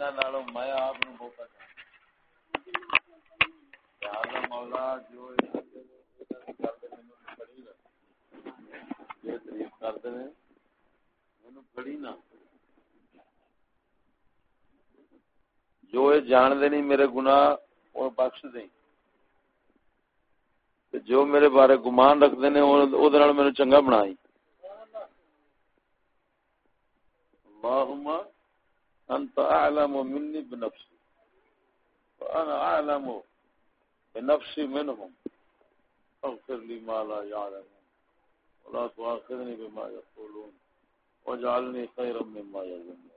میں آپ بہت مولا جو کرتے جو جان دے نہیں میرے گناہ وہ بخش دیں جو میرے بارے گمان رکھتے ہیں میرے چنگا بنائی اللهم انت اعلم مني بنفسي وانا اعلم بنفسي منهم. اغفر لي ما لا يعلمون ولا تؤاخذني بما يقولون واجعلني خيرا مما يظنون.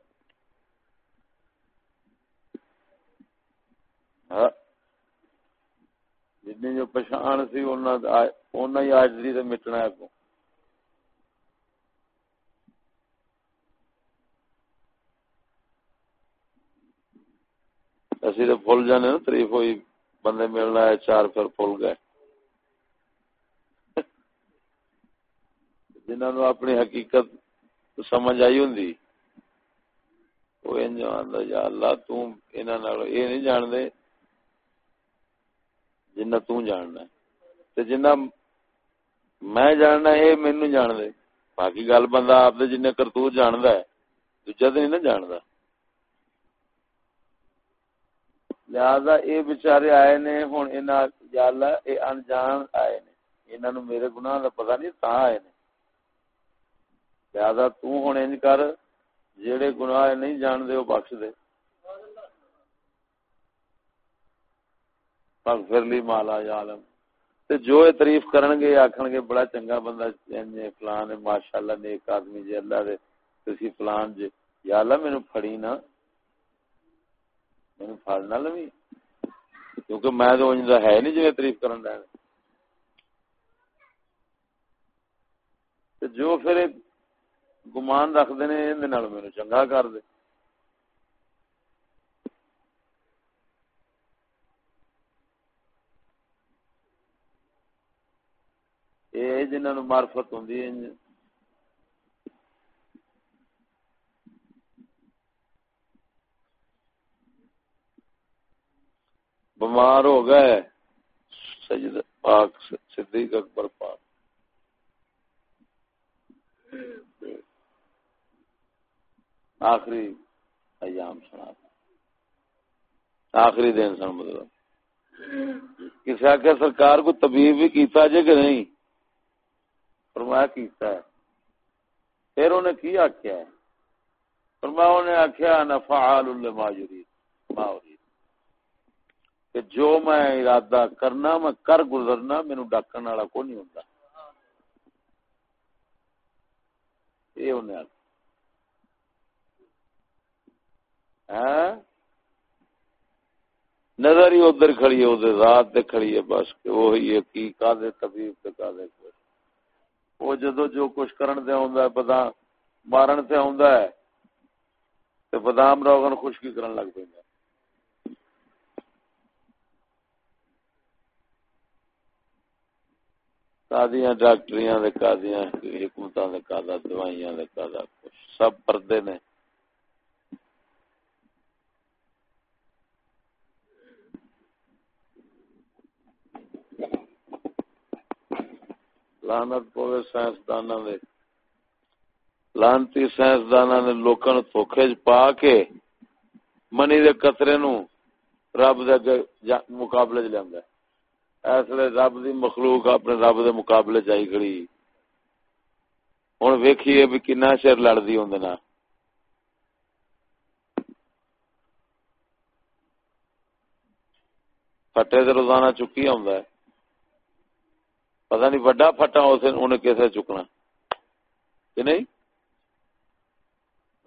جن جو پچھان سی اونا ہی آجری سے مٹنا ہے کو اسی تو فل جانے نا، تریف ہوئی، بندے ملنا ہے، چار پھر فل گئے۔ جنہوں اپنی حقیقت سمجھ آئی ہوں وہ یا اللہ تم یہ نہیں جان دے جنہ جاننا تے جنہ میں جاننا یہ مینو جان دے باقی گل بندہ آپ دے جن کرتوت جاند ہے، دوجا تو نہیں نا جاندا۔ لہذا اے بچارے آئے نے ہوں یا اللہ اے انجان آئے نے۔ انہاں نو میرے گناہ دا پتہ نہیں تا آئے نے۔ لہذا تو ہوں انج کر، جیڑے گناہ نہیں جان دے وہ بخش دے۔ مغفر لی مالا یعلم تے جو اے تعریف کرن گے، آکھن گے، بڑا چنگا بندہ جے فلان ہے، ماشاءاللہ نیک آدمی جے، اللہ دے۔ تسی فلان جے۔ یا اللہ، مینوں پھڑی نا مینوں پھڑ نہ لوی کیونکہ میں تو انج ہے نہیں جے تعریف کرن دا تے جو پھر گمان رکھ دے نے ایں دے نال مینوں چنگا کر دے جنہوں مارفت ہوں بمار ہو گئے سجد پاک، صدیق اکبر پاک۔ آخری ایام سنا آخری دن سن مطلب۔ کسی آخر سرکار کو طبیب بھی کیتا جے کہ نہیں؟ فرمایا کیتا ہے۔ پھر انہیں کی آخیا ہے؟ فرمایا انہیں آخیا نفعال لما یرید۔ ما ارید۔ کہ جو میں ارادہ کرنا، میں کر گزرنا، مینوں ڈاکن والا کو نہیں ہوندا۔ یہ انہیں ہاں؟ نظر ہی ادھر کھڑی ہے، ادھر رات دے کھڑی ہے، بس کہ وہی ہے کی کا دے طبیب تے کا دے وہ جدو جو کچھ کرن دے ہوندا ہے بادام مارن سے ہوندا ہے، تے بادام روغن خشکی کرن لگ پیندا ہے۔ قاضیاں ڈاکٹریاں دے قاضیاں حکومتاں دے قاضا دوائیاں دے قاضا کچھ سب پردے نے لانت پوے سائنسدان دے لانتی سائنسدان نے لوکاں دھوکھے پا کے منی دے قطرے نو رب دے مقابلے چ لیندا ہے اس رب دی مخلوق اپنے رب دے مقابلے چائی کھڑی۔ ہن ویکھیے بھی کنا چر لڑدی ہوندے نا پھٹے تے روزانہ چکی ہوندا ہے۔ پتا نہیں وڈا پٹا انہیں کیسے چکنا۔ کہ نہیں؟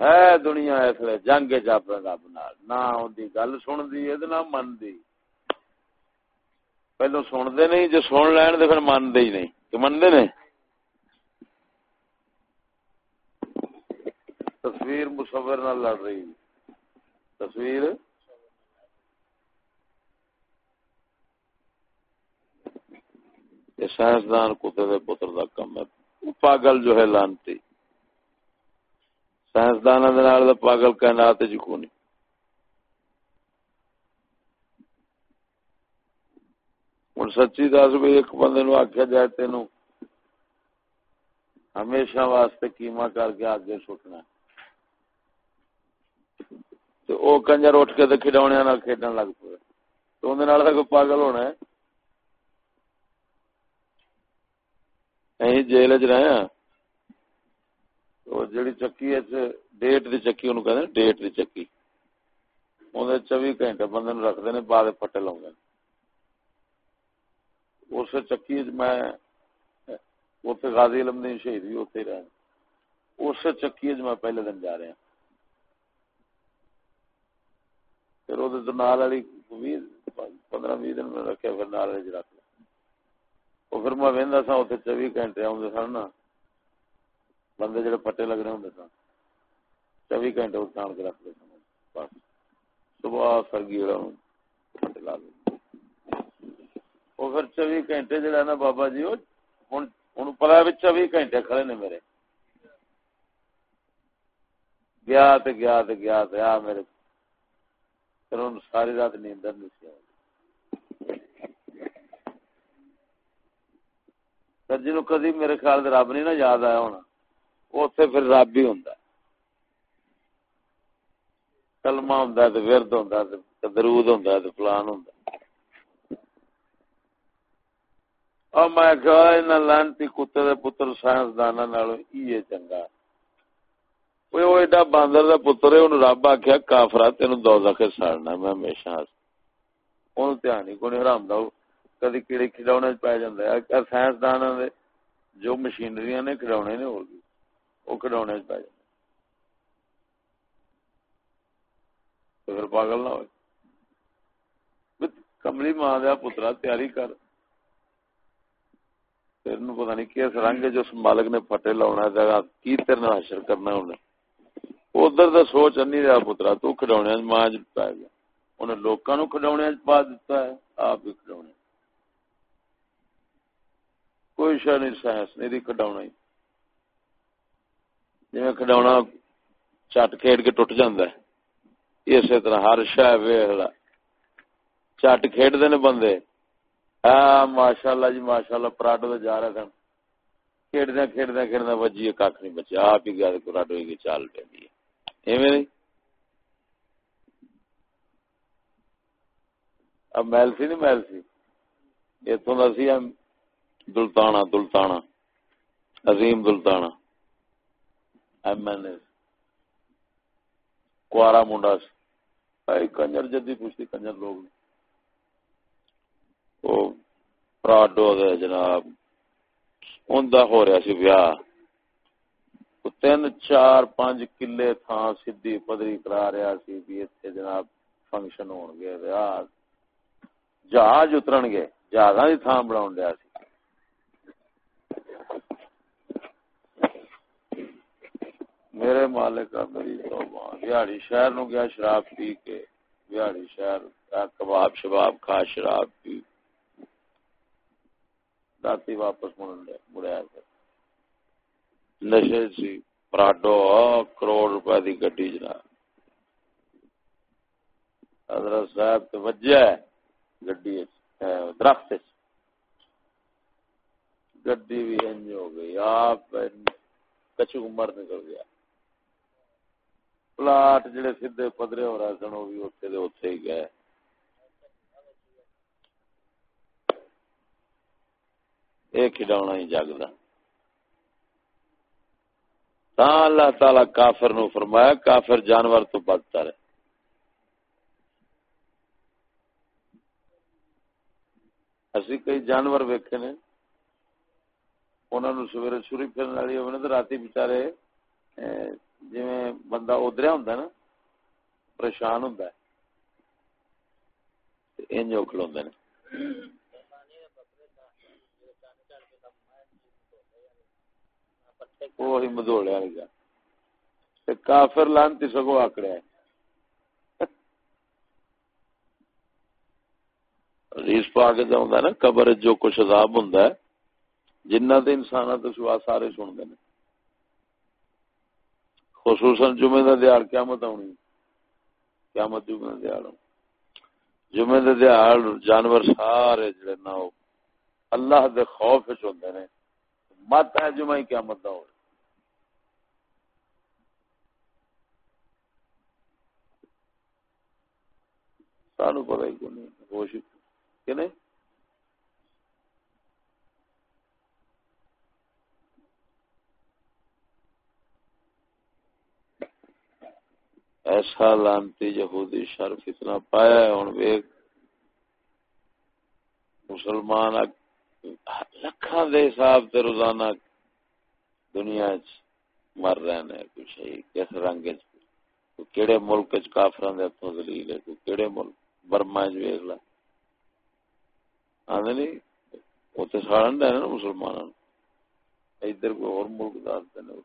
ہے دنیا، اس لیے جنگ چپ رب نال۔ نہ گل سن دی نہ من دی پہلو سنتے نہیں جو سن لین تو پھر منتے ہی نہیں کہ منتے نے تصویر مصور نہ لڑ رہی تصویر یہ سائنسدان کتے دے پتر دا کم ہے پاگل جو ہے لانتی سائنسدان پاگل کائنات جی کونی ہوں سچی دس بھی ایک بندے نو آخیا جائے تین ہمیشہ واسطے کیما کر کے آگے سٹنا تو کنجر اٹھ کے کھڈونے کھیڈن لگ پے۔ تو اندر کوئی پاگل ہونا ہے؟ جیل چ رہے ہیں جیڑی چکی ہے ڈیٹ دی چکی انہوں کہتے ہیں، ڈیٹ دی چکی۔ اندر چوبی گھنٹے بندے نو رکھتے ہیں بعد پٹے لاؤ اس چکی میں اتنے غازی علم دین شہید بھی اتنے رہے۔ اس چکی میں پہلے دن جا رہا پھر وہ نال والی پندرہ بھی دن میں رکھا پھر نال والی رکھ لیا وہ پھر میں وہدا سا اتنے چوبی گھنٹے آدھے سن نا۔ بندے جڑے پٹے لگ رہے ہوں سن، چوبی گھنٹے اس کے رکھ لے سن۔ بس، صبح سرگی پٹے لا لے وہ پھر چوبی گھنٹے جڑا نا بابا جی ہوں ہوں چوبی گھنٹے کھڑے نے میرے گیا تے گیا تے گیا تے آ میرے پھر ہوں ساری رات نیندر نہیں سی جنو کدی میرے خیال رب نہیں نا یاد آیا ہونا اتنے پھر رب ہی ہوں کلمہ ہوں ورد ہوں درود ہوں فلان ہوں اور میں کہا لانتی کتے دے پتر سائنسدان چنگا وہ ایڈا باندر دا پتر ہے انہوں رب آخیا کافرا تین دو کے سڑنا میں ہمیشہ انہوں دھیان ہی کو نہیں حرام دا کدی کیڑے کھڈونے پی جا سائنسدان جو مشینری نے کھڈونے نے ہوگی وہ کھڈونے پی جائے پھر پاگل نہ ہوئے کملی ماں دیا پترا تیاری کر تیرے پتا نہیں کس رنگ جو مالک نے پٹے لاؤنا جگہ کی تیرے حشر کرنا انہیں۔ ادھر دا سوچ انی رہا پترا، تو کھڈونے ماں چ پی گیا انہیں لوکاں نو کھڈونے پا دیتا ہے، آپ بھی کھڈونے کوئی شہ نہیں، سائنس نہیں کھڈونا ہی۔ جی کھڈونا چٹ کھیڈ کے ٹوٹ جاندہ ہے۔ اسی طرح ہر شہ ویخ چٹ کھیڈ دے بندے ماشاء اللہ جی ماشاء اللہ پراڈو جا رہے سن۔ کھیڈدیا کھیڈدیا کھیڈدیا بجی کھ نہیں بچے آپ ہی گیا پراڈو کی چال پہ ایویں اب محل سی نہیں، محل سی۔ اتوں کا سی دلتانا دلتانا۔ عظیم دلتانا۔ ایم این اے۔ کوارا منڈا سی۔ کنجر جدی پوچھتی، کنجر لوگ نے پراڈو دے جناب، اوندا ہو رہا سی ویاہ۔ تین، چار، پانچ کلے تھان سیدھی پدری کرا رہا سی بھی ایتھے جناب فنکشن ہون گے، ویاہ۔ جہاز اترن گے، جہازاں دی تھان بناون رہا سی۔ میرے مالک میری توبہ۔ بہاڑی شہر نو گیا شراب پی کے بہاڑی شہر، کباب شباب کھا، شراب پی۔ کے راتی واپس مڑیا نشے سی پراڈو کروڑ روپے دی گڈی جناب حضرت صاحب تو وجہ ہے گڈی درخت گڈی بھی انج ہو گئی آپ کچھ عمر نکل گیا پلاٹ جڑے سیدھے پدرے ہو رہے سن وہ بھی اتنے دے اتنے ہی گئے کھڈونا ہی جگتا ہاں، اللہ تعالی کافر نو فرمایا، کافر جانور تو بدتا رہے۔ اسی کئی جانور ویکھے نے انہوں نے سویرے چوری پھرنے والی ہونے تو رات بچارے جی بندہ ادریا ہوں نا، پریشان ہوں انج کھلو نے۔ وہی مدوڑے والی گل کافر لانتی سگو آکڑیا ریس پا کے جاؤں نا، قبر جو کچھ عذاب ہوں جنہ دے انسان تو سوا سارے سنتے ہیں۔ خصوصاً جمعے کا دیال قیامت آنی قیامت جمعے کا دیال جمعے دے دیہڑ جانور سارے جڑے نا اللہ دے خوف وچ ہوندے نے، مت ہے جمعہ قیامت دا ہو۔ سانو پتہ ہی کوئی نہیں ہوش کہ نہیں۔ ایسا لانتی یہودی شرف اتنا پایا ہے ہوں ویک مسلمان لکھاں دے حساب تے روزانہ دنیا چ مر رہے ہیں کچھ کس رنگ چ کیڑے ملک چ کافراں دے ہتھوں ذلیل ہے، کوئی کیڑے ملک۔ برما چ ویکھ لا آندے نہیں اوتے ساڑن دے نا مسلماناں ادھر کوئی اور ملک دار تے نہیں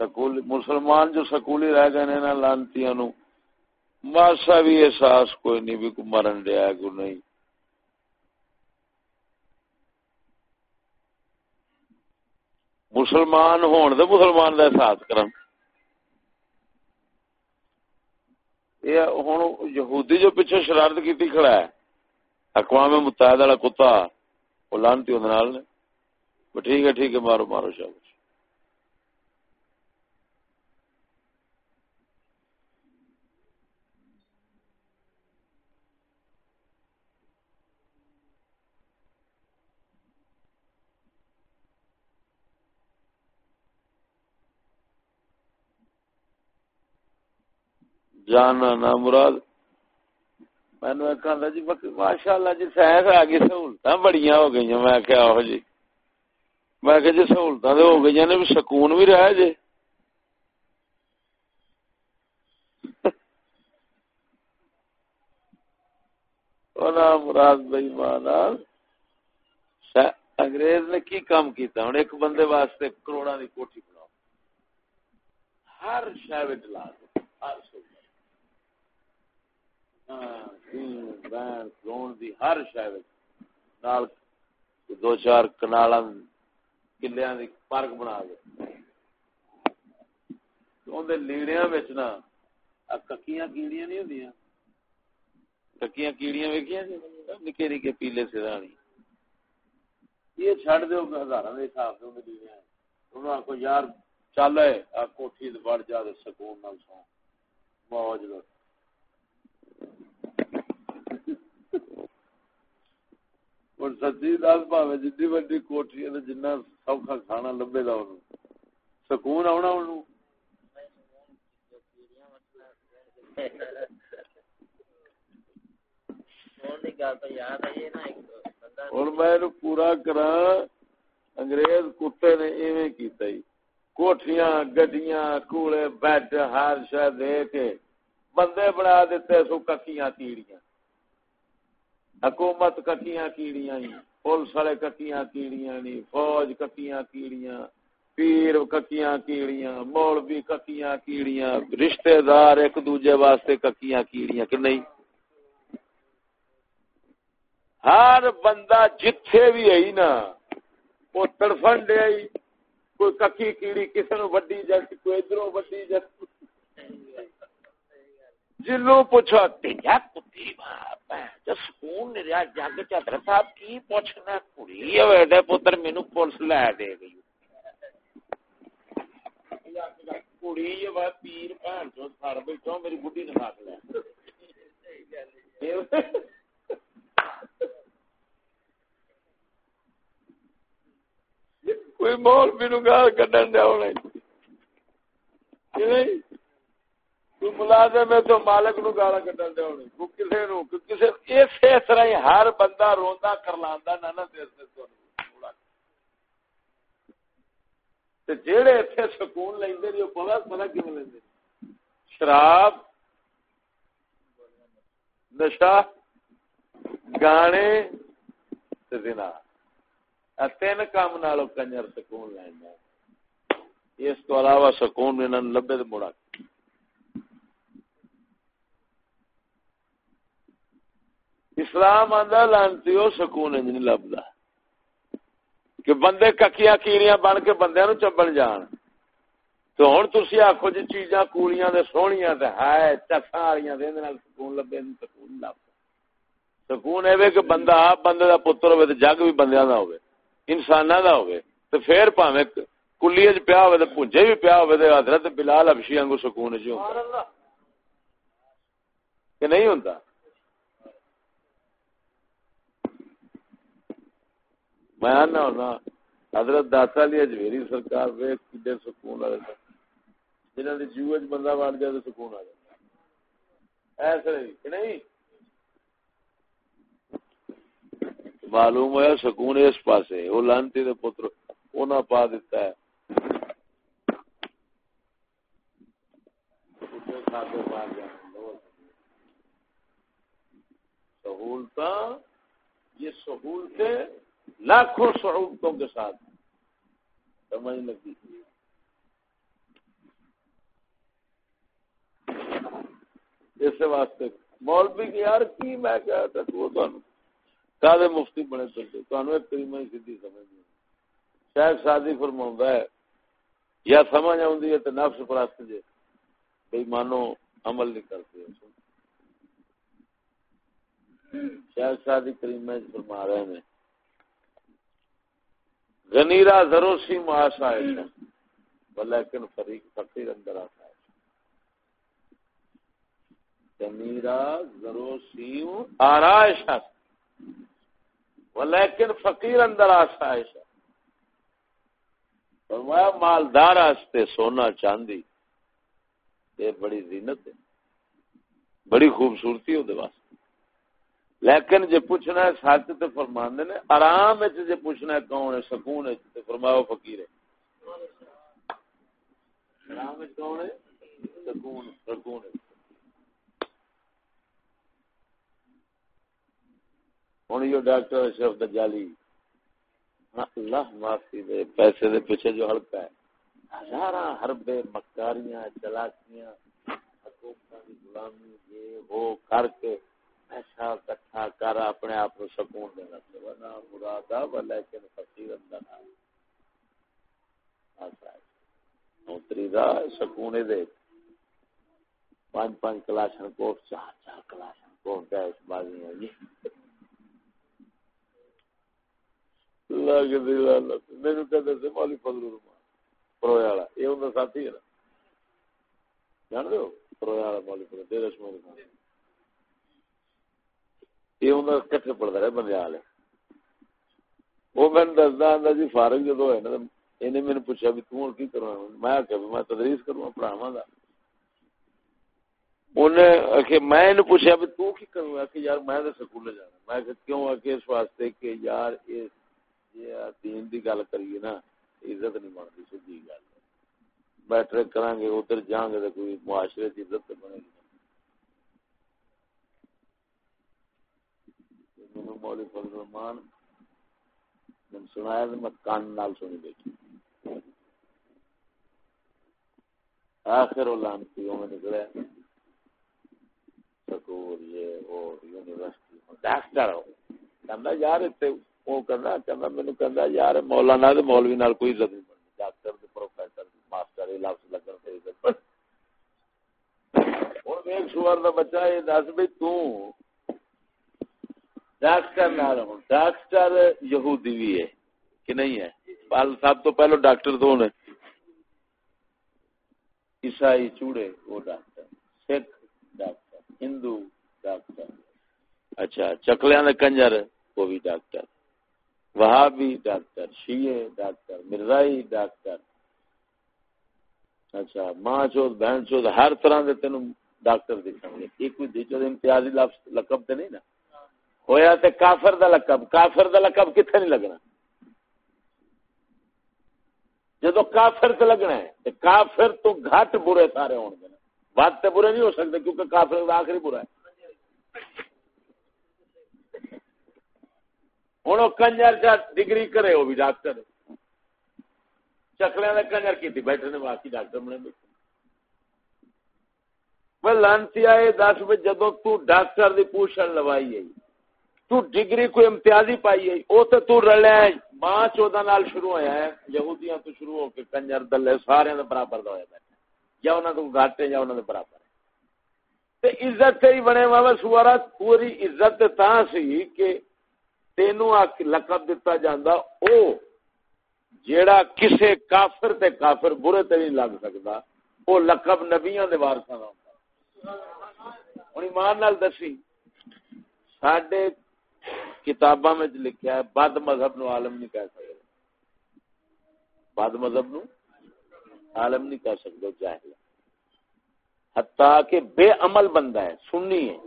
سکول، مسلمان جو سکولی رہ گئے نا لانتی نو ماسا بھی احساس کوئی نہیں بھی کو مرن دیا کو نہیں۔ مسلمان ہون دے، مسلمان دا احساس کرن۔ یہ ہوں یہودی جو پیچھے شرارت کی کھڑا ہے اقوام متحدہ والا کتا وہ لانتی نے ٹھیک ہے ٹھیک ہے مارو مارو شاہ جانا نا مراد۔ میں مینو ایک جی ماشاء اللہ جی سائنس آ گئی سہولت بڑی ہو گئی میں کیا آہو جی؟ میں کہ جی سہولت ہو گئی نے بھی سکون بھی رہا جی۔ مراد بھائی مانا انگریز نے کی کام کیتا؟ ہوں ایک بندے واسطے کروڑا دی کوٹھی بناؤ۔ ہر شہر لا دو ہر سو ہر شہر دو چار کنال کلیا پارک بنا دے نا ککیاں کیڑیاں نہیں ککیاں کیڑیاں نکے نکے پیلے سرانی یہ چڈ ہزار کے حساب کو یار چل ہے کوٹھی بڑھ جا سکون نال سو موج لوٹ سچی دس وڈی کوٹھی ہے جنہ سوکھا کھانا لبے دا سکون آنا میں پورا کرا انگریز کتے نے ایویں کیتا ہی کوٹھیاں گڈیاں کوڑے بیڈ ہر دے کے بندے بنا دیتے سو ککیاں تیڑیاں حکومت ککیاں کیڑیاں پولیس والے ککیاں کیڑیاں نی فوج ککیاں کیڑیاں، پیر ککیاں کیڑیاں، مولوی ککیاں کیڑیاں، رشتہ دار ایک دوجے واسطے ککیاں کیڑیاں کہ نہیں؟ ہر بندہ جتھے بھی ہے نا وہ تڑفن دے کوئی ککی کیڑی کسی نو وڈی جس کوئی ادھر وڈی جس جنو پوچھا تیجا کتی سکون نہیں رہا جگ چادر صاحب کی پوچھنا کڑی ہے؟ پتر مینو پولیس لے دے گئی۔ کڑی پیر بھن چو سر بیٹھو میری بڈی نے ہاتھ لے۔ کوئی مول میرے گال کڈن دیا ہونا ملازم ہے تو مالک نو گالا کٹن دے ہونی کو کسے نو، کسے طرح ہی ہر بندہ روندا کرلاندا نہ نہ تو تے جیڑے ایتھے سکون لیندے نے او پتہ پتہ کیوں لیندے شراب، نشہ، گانے تے زنا۔ تین کام نالو کنجر سکون لیندا۔ اس تو علاوہ سکون انہاں لبے تے مڑا اسلام آدھا لانتی ہو سکون نہیں لبدا۔ کہ بندے ککیاں کیڑیاں بن کے بندے نو چبن جان۔ تو ہوں تھی آخو جی چیزاں کوڑیاں سوہنیاں ہے چسا والی سکون لبے سکون لب سکون ای کہ بندہ آپ بندے کا پتر ہوے تو جگ بھی بندے کا ہوے انسان کا ہوے تو پھر پاوے کلی چ پیا ہوے تو پونجے بھی پیا ہوے تو حضرت بلال ابشی آنگو سکون چ کہ نہیں ہوتا میں آنا ہونا، حضرت داتا لیا جویری سرکار ویک کڈے سکون والے جنہوں نے جو بندہ بن جائے تو سکون آ جائے۔ ایسے نہیں معلوم ہوا سکون اس پاس وہ لانتی دے پتر انہاں پا دیتا ہے۔ سہولت یہ سہولتیں لاکھوں سہولتوں کے ساتھ۔ سمجھ لگی اس واسطے مولوی کی یار کی میں کہا تھا وہ تو مفتی بنے چلتے تو ایک کریمہ ہی سیدھی سمجھ نہیں شاید شادی فرما ہے یا سمجھ آئی ہے تو نفس پرست جے۔ بھائی مانو عمل نہیں کرتے۔ شاید شادی کریمہ فرما رہے ہیں۔ غنیرا ضرور معاش آئے لیکن فریق فقیر اندر آتا ہے۔ غنیرا ضرور سی آرائش لیکن فقیر اندر آسائش فرمایا، مالدار آستے سونا چاندی، یہ بڑی زینت ہے، بڑی خوبصورتی ہو دے لیکن جے پوچھنا ہے سچ تو فرمان نے، آرام جے پوچھنا ہے کون ہے، سکون ہے تو فرماؤ فقیر ہے۔ آرام کون ہے؟ سکون سکون یہ ڈاکٹر اشرف دجالی، اللہ معافی دے، پیسے دے پیچھے جو ہلکا ہے۔ حربے، مکاریاں چلاکیاں حکومت غلامی، یہ وہ کر کے پیسہ کٹھا کر اپنے آپ کو سکون دینا ورنہ مراد لیکن فقیر اندر نوتری دا سکون دے۔ پانچ پانچ کلاشن کوٹ، چار چار کلاشن کوٹ، گیس بازی ہیں جی۔ اللہ کے دل میرے کہتے تھے مولی فضل الرحمان پرویا والا، یہ ان کا ساتھی ہے نا۔ جان دو پرویا والا مولی فضل دیر اسمانی یہ کٹھے پڑتا رہا بندے والے وہ میں دستا آتا جی فارغ جدو ہے نا انہیں میرے پوچھا بھی تم کی کروا میں آخیا بھی میں تدریس کروں پڑھاوا دا میں پوچھا بھی تو کی کروں کہ یار میں سکول جانا میں کیوں آ اس واسطے کہ یار دین دی گل کریے نا عزت نہیں بنتی سیدھی گل بیٹھے کریں گے ادھر جان گے تو کوئی معاشرے کی عزت بنے گی مولی فضل الرحمان، میں سنایا تو میں کان نال سنی بیٹھی۔ آخر لانتی میں نکلے۔ سکول، یہ وہ یونیورسٹی، ڈاکٹر کہنا یار اتنے وہ کرنا کہنا مینو کہنا یار مولانا مولوی نال کوئی عزت نہیں بنتی ڈاکٹر پروفیسر ماسٹر، یہ لفظ لگن سے عزت بن ہوں ایک سور کا بچہ، یہ دس بھائی ڈاکٹر ڈاکٹر یہودی بھی ہے کہ نہیں ہے؟ سب تو پہلو ڈاکٹر تو نے عیسائی چوڑے، وہ ڈاکٹر۔ سکھ ڈاکٹر، ہندو ڈاکٹر۔ اچھا چکلیاں کنجر، وہ بھی ڈاکٹر۔ وہابی ڈاکٹر، شیعہ ڈاکٹر، مرزائی ڈاکٹر۔ اچھا ماں چوت بہن چوت ہر طرح کے تین ڈاکٹر دکھا گے ایک کوئی امتیازی لقب تو نہیں نا؟ ہویا تے کافر دا لقب، کافر دا لقب کتنے نہیں لگنا؟ جدو کافر تے لگنا ہے، تے کافر تو گھٹ برے سارے ہون گے بات تے برے نہیں ہو سکتے کیونکہ کافر دا آخری برا ہے۔ ہوں کنجر چا ڈگری کرے وہ بھی ڈاکٹر۔ چکلے نے کنجر کی بیٹھے نے، باقی ڈاکٹر بنے بیٹھے۔ لانتی آئے، دس بجے جدو تو ڈاکٹر دی پوچھن لوائی ہے تو ڈگری کوئی امتیازی پائی ہے۔ وہ تو تو رلیا ماں چودہ نال شروع ہویا ہے یہودیاں تو شروع ہو کے کنجر، دلے، سارے دے برابر دا ہویا بیٹھا یا انہاں تو گھٹ ہے یا انہاں دے برابر ہے تے عزت تے ہی بنے وا سوارا، پوری عزت تے تاں سی کہ تینو لقب دتا جاندا۔ او جیڑا کسے کافر تے کافر برے تے نہیں لگ سکدا، او لقب نبیاں دے وارثاں دا ہوندا ہن ایمان نال دسی، ساڈے کتاباں میں لکھیا ہے، بد مذہب نو عالم نہیں کہہ سکتے۔ بد مذہب نو عالم نہیں کہہ سکتے، جاہل۔ حتیٰ کہ بے عمل بندہ ہے سننی ہے،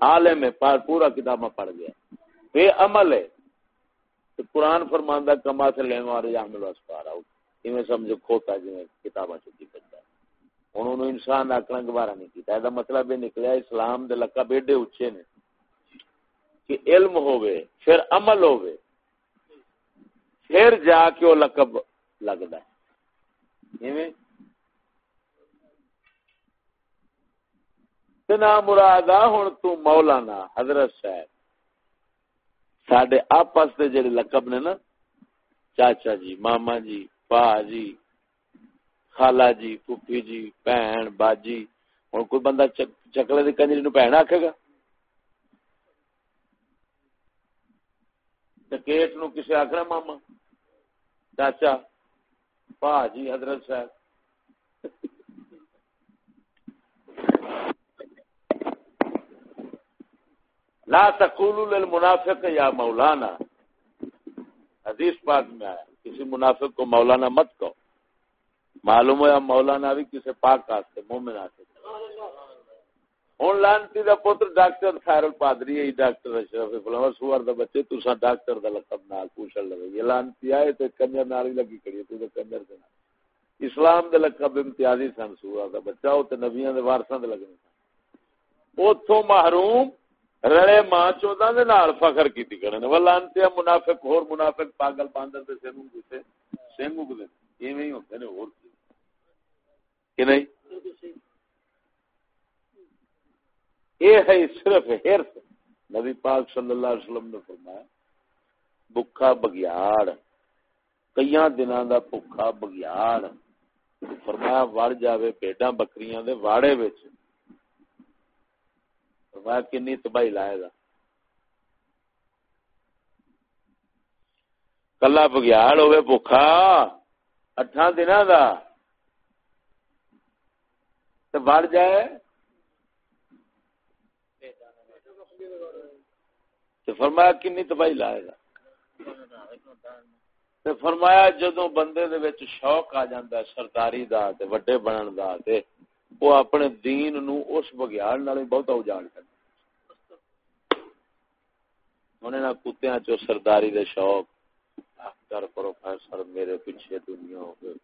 عالم ہے پورا کتاباں پڑھ گیا بے عمل ہے۔ تو قرآن فرماندہ کما سے لے مارے جامل واسپار آؤ میں سمجھو، کھوتا جی کتاباں چھٹی کرتا ہے۔ انہوں نے انسان آکڑا گوارا نہیں کیتا۔ ہے مطلب یہ نکلیا اسلام دے لقب ایڈے اچھے نے۔ کہ علم ہوئے پھر عمل ہوئے پھر جا کے وہ لقب لگتا ہے۔ مراد ہوں تو مولانا، حضرت صاحب۔ سڈے آپس کے جڑے لقب نے نا، چاچا جی ماما جی پا جی خالا جی پھوپھی جی بھن، باجی ہوں کوئی بندہ چکلے کی کنجری نو بھن آکھے گا؟ ڈکیٹ نو کسی آخر ماما؟ چاچا پا جی حضرت صاحب۔ لا تقولوا للمنافق یا مولانا۔ حدیث پاک میں آیا، کسی منافق کو مولانا مت کہو۔ معلوم ہوا مولانا بھی کسی پاک آتے، مومن آتے۔ ہوں لانتی دا پتر ڈاکٹر خیر الپادری ہے ڈاکٹر اشرف فلاور سوار دا بچے تسا ڈاکٹر دا لقب نال پوچھن لگے یہ لانتی آئے تے کنجر نال ہی لگی کھڑی تو تے کنجر دے نال اسلام دے لقب امتیازی سن سوار دا بچہ او تے نبیاں دے وارثاں دے لگنے سن اوتھوں محروم رڑے ماں چودہ دے نال فخر کیتی کرن وہ لانتی منافق ہور منافق پاگل باندر دے سینوں گتے سینوں گتے ایویں ہی ہوندے نے اور کہ نہیں یہ ہے صرف ہرس نبی پاک صلی اللہ علیہ وسلم نے فرمایا بکھا بگیاڑ کئی دنوں دا بکھا بگیاڑ۔ فرمایا، وڑ جاوے پیڈا بکریاں دے واڑے وچ۔ فرمایا کنی تباہی لائے گا۔ کلا بگیاڑ ہوئے بکھا اٹھا دنوں دا۔ وڑ جائے۔ فرمایا کنی تباہی لائے گا۔ فرمایا جدو بندے دے وچ شوق آ جاندا ہے، سرداری دا تے وڈے بنن دا تے وہ اپنے دین نو اس بگیاڑ نال بہت اجاڑ کردا انہیں نہ کتیاں چو سرداری دے شوق، ڈاکٹر، پروفیسر، میرے پیچھے دنیا ہو گئے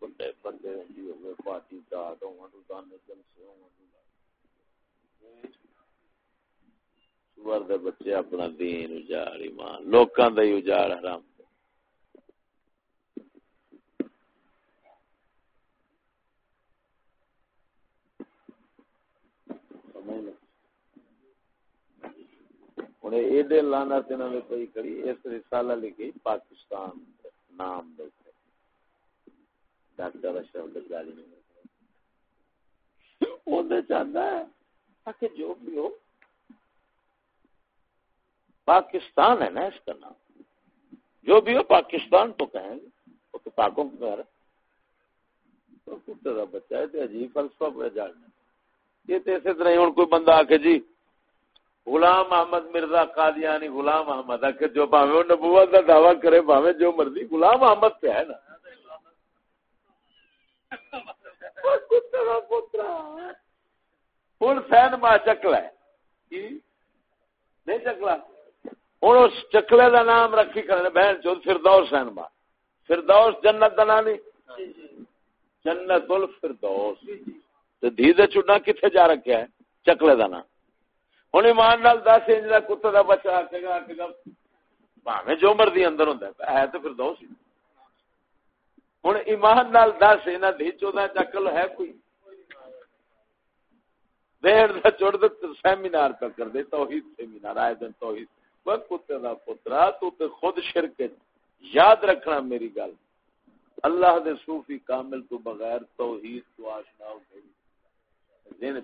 بندے بندے ہو گئے پارٹی دا دو ہن دانے جنسے ہوں سور دے بچے اپنا دین اجاڑ، ایمان، لوکاں دا اجاڑ، حرام ایڈے لانا تین کوئی کری، اس رسالہ لکھی، پاکستان نام دے ڈاکٹر اشرف گجالی نے۔ چاہتا ہے کہ جو بھی ہو پاکستان ہے نا اس کا نام۔ جو بھی ہو پاکستان تو کہیں گے، وہ تو پاکوں کو گھر بچہ ہے؟ عجیب فلسفہ پہ جاننا یہ تو اسی طرح ہوں، کوئی بندہ آ کے جی غلام احمد مرزا قادیانی غلام احمد، آ کے جو پاوے وہ نبوت کا دعویٰ کرے پاوے جو مرضی، غلام احمد پہ ہے نا۔ ہوں سین ماں چکلا ہے۔ نہیں چکلا؟ ہوں اس چکلے دا نام رکھی کرنے بہن چود فردوس ہے ماں فردوس جنت دا نام جنت الفردوس۔ دھی دے چڑنا کتنے جا رکھا ہے چکلے دا نام۔ ہوں ایمان نال دس انج کا کتے کا بچہ آکے گا آکے گا۔ بھاوے جو مرضی اندر ہوں ہے تو فردوس ہی۔ ہوں ایمان نال دس یہاں دھی چودہ چکل ہے کوئی۔ دیر دا چڑ سیمینار پہ کر دے توحید سیمینار آئے دن توحید۔ کتے دا پترا تو تے خود شرک یاد رکھنا میری گل۔ اللہ دے صوفی کامل تو بغیر توحید تو آشنا ہو گئی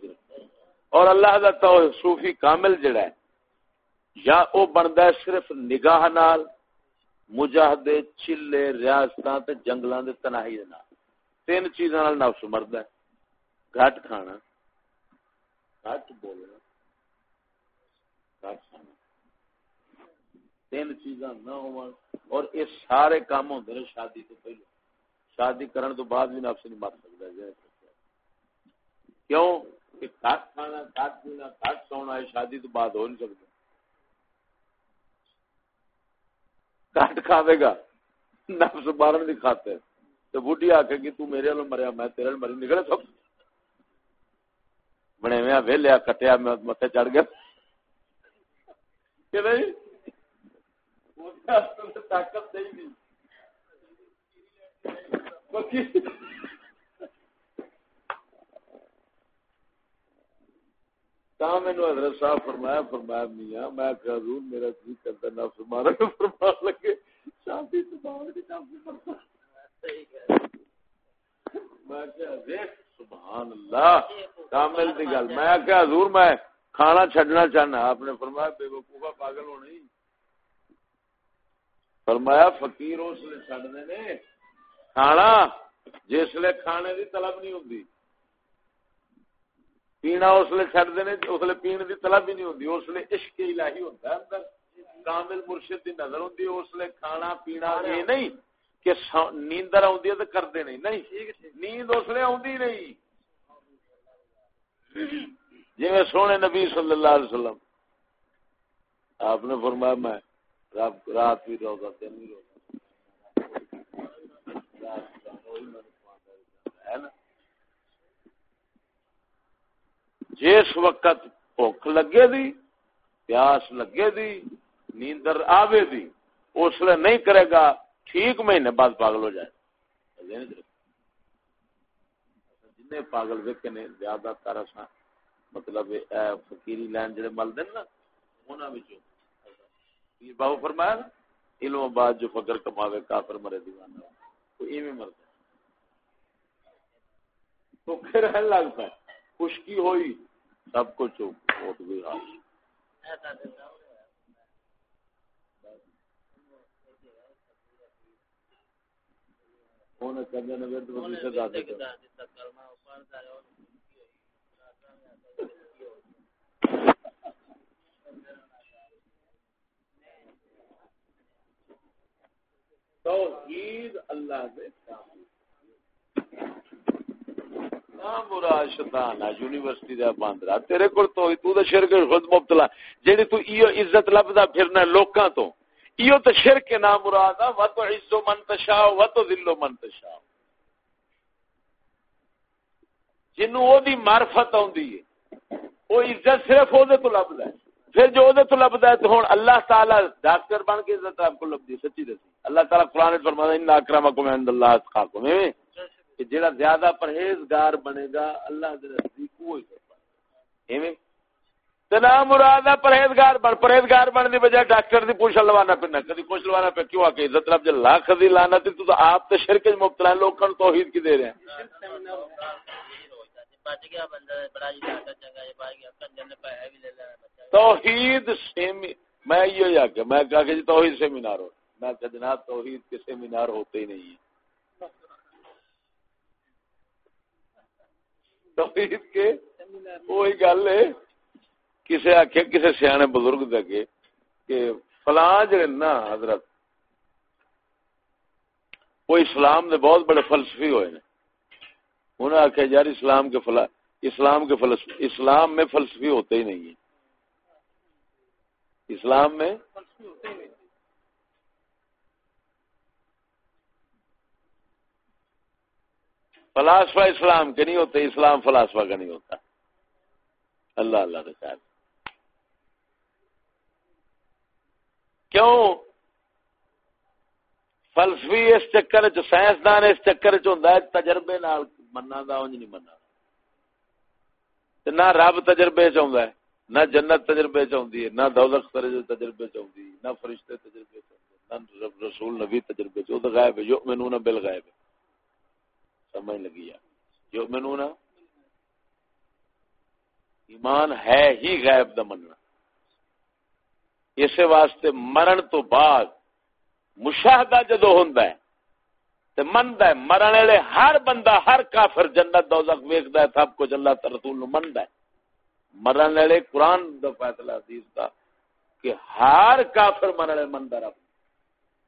اور اللہ دا تو صوفی کامل جڑا ہے، یا او بندا ہے صرف نگاہ نال مجاہدے چلے، ریاستاں تے جنگلاں دے تنہائی دے نال۔ تین چیزاں نال نفس مردا ہے۔ گھٹ کھانا، گھٹ بولنا، گھٹ کھانا۔ تین چیزاں نہ ہو اور یہ سارے کام ہوندے نے شادی تو پہلے شادی کرن تو بعد بھی نفس نہیں مر سکتا کیوں؟ کہ کٹ کھانا کٹ پینا کٹ سونا ہے شادی تو بعد ہو نہیں سکتا۔ کٹ کھاوے گا، نفس باہر نہیں کھاتے تو بوٹی آ کے تو میرے والوں مریا، میں تیرے مری نکلے سب بنے میں ویلیا، کٹیا، میں متے چڑھ گیا۔ کہ نہیں؟ طاقت مینو حضرت صاحب فرمایا فرمایا میاں میں حضور میرا جی کرتا نفس مارا فرما لگے سبحان اللہ کامل دی گل میں کہ حضور میں کھانا چھڈنا چاہنا آپ نے فرمایا بے وقوفا پاگل ہونی فرمایا فقیر اس لیے چڈنے نے کھانا جس لیے کھانے دی طلب نہیں ہوتی پینا اس لیے چڈ دے اس لیے پینے دی طلب ہی نہیں ہوتی اس لیے عشق الہی ہوتا ہے اندر۔ کامل مرشد دی نظر ہے اس لیے کھانا پینا یہ نہیں کہ نیندر آدھی ہے تو کرتے نہیں۔ نہیں نیند اس لیے آدھی نہیں۔ جی سونے نبی صلی اللہ علیہ وسلم آپ نے فرمایا میں رب رات بھی روزہ، دن بھی روزہ۔ جس وقت بھوک لگے دی، پیاس لگے دی، نیندر آوے دی، اس لیے نہیں کرے گا، ٹھیک مہینے بعد پاگل ہو جائے۔ جن پاگل ویکے نے، زیادہ تر مطلب فکیری لین جڑے مل دین نا انہوں بابو فرمایا علم بعد جو فکر کماوے، کافر مرے دیوانا تو ایویں مرتا تو پھر لگتا ہے خشکی ہوئی، سب کچھ ووٹ بھی حال توحید اللہ دے یونیورسٹی دا باندرا تیرے کول تو تو شرک خود مبتلا جیڑی تو ایو عزت لبدا پھرنا لوکاں تو، ایو شرک نام مراد و تو عزو من تشاء و تو ذل من تشاء۔ او دی معرفت اوندی ہے، او عزت صرف او دے تو لبدا ہے۔ پھر جو دے تو لبدا ہے تو ہن اللہ تعالی ڈاکٹر بن کے عزت آپ کو لبدی سچی دسی۔ اللہ تعالی قران میں فرماتا ہے ان اکرمکم عند اللہ اتقاکم کہ جڑا زیادہ پرہیزگار بنے گا اللہ دے نزدیک وہی ایویں تنا مراد پرہیزگار بن پرہیزگار بن دی بجائے ڈاکٹر دی پوچھ لوانا پھر نہ کدی پوچھ لوانا پہ کیوں آ کہ عزت رب جل لاکھ دی لعنت تو, تو آپ تے شرک مبتلا لوکاں توحید کی دے رہے ہیں۔ توحید سیمی، میں یہ یا کہ میں کہا کہ جی توحید سیمینار ہو۔ میں کہ جناب توحید کے سیمینار ہوتے ہی نہیں۔ ہیں توحید کے وہی گل ہے۔ کسی آخیا کسی سیانے بزرگ دے کہ فلاں جڑے نا حضرت، وہ اسلام دے بہت بڑے فلسفی ہوئے نے۔ انہوں نے آخیا یار، اسلام کے فلا، اسلام کے فلسفی اسلام میں فلسفی ہوتے ہی نہیں ہے اسلام میں فلاسفہ اسلام کے نہیں ہوتے، اسلام فلاسفہ کا نہیں ہوتا۔ اللہ اللہ خیر۔ کیوں؟ فلسفی اس چکر چ، سائنسدان اس چکر چ ہوں تجربے نال منا دا انج نہیں منا تے نہ رب تجربے چ نہ جنت تجربے چاہتی ہے، نہ دولت تجربے چاہتی نہ فرشتے تجربے چاہتے نہ رسول، نبی تجربے چاہتے غائب ہے جو منون سمجھ لگی ہے جو منون ایمان ہے ہی غائب دا مننا۔ اس واسطے مرن تو بعد مشاہدہ جدو ہوندا ہے تے مندا ہے، مرن والے ہر بندہ، ہر کافر جنت دوزخ ویکھدا ہے، سب کچھ اللہ تعالی رسول نو مندا ہے۔ مرن والے قرآن دا فیصلہ حدیث دا، کہ ہر کافر مرن والے مندا رب۔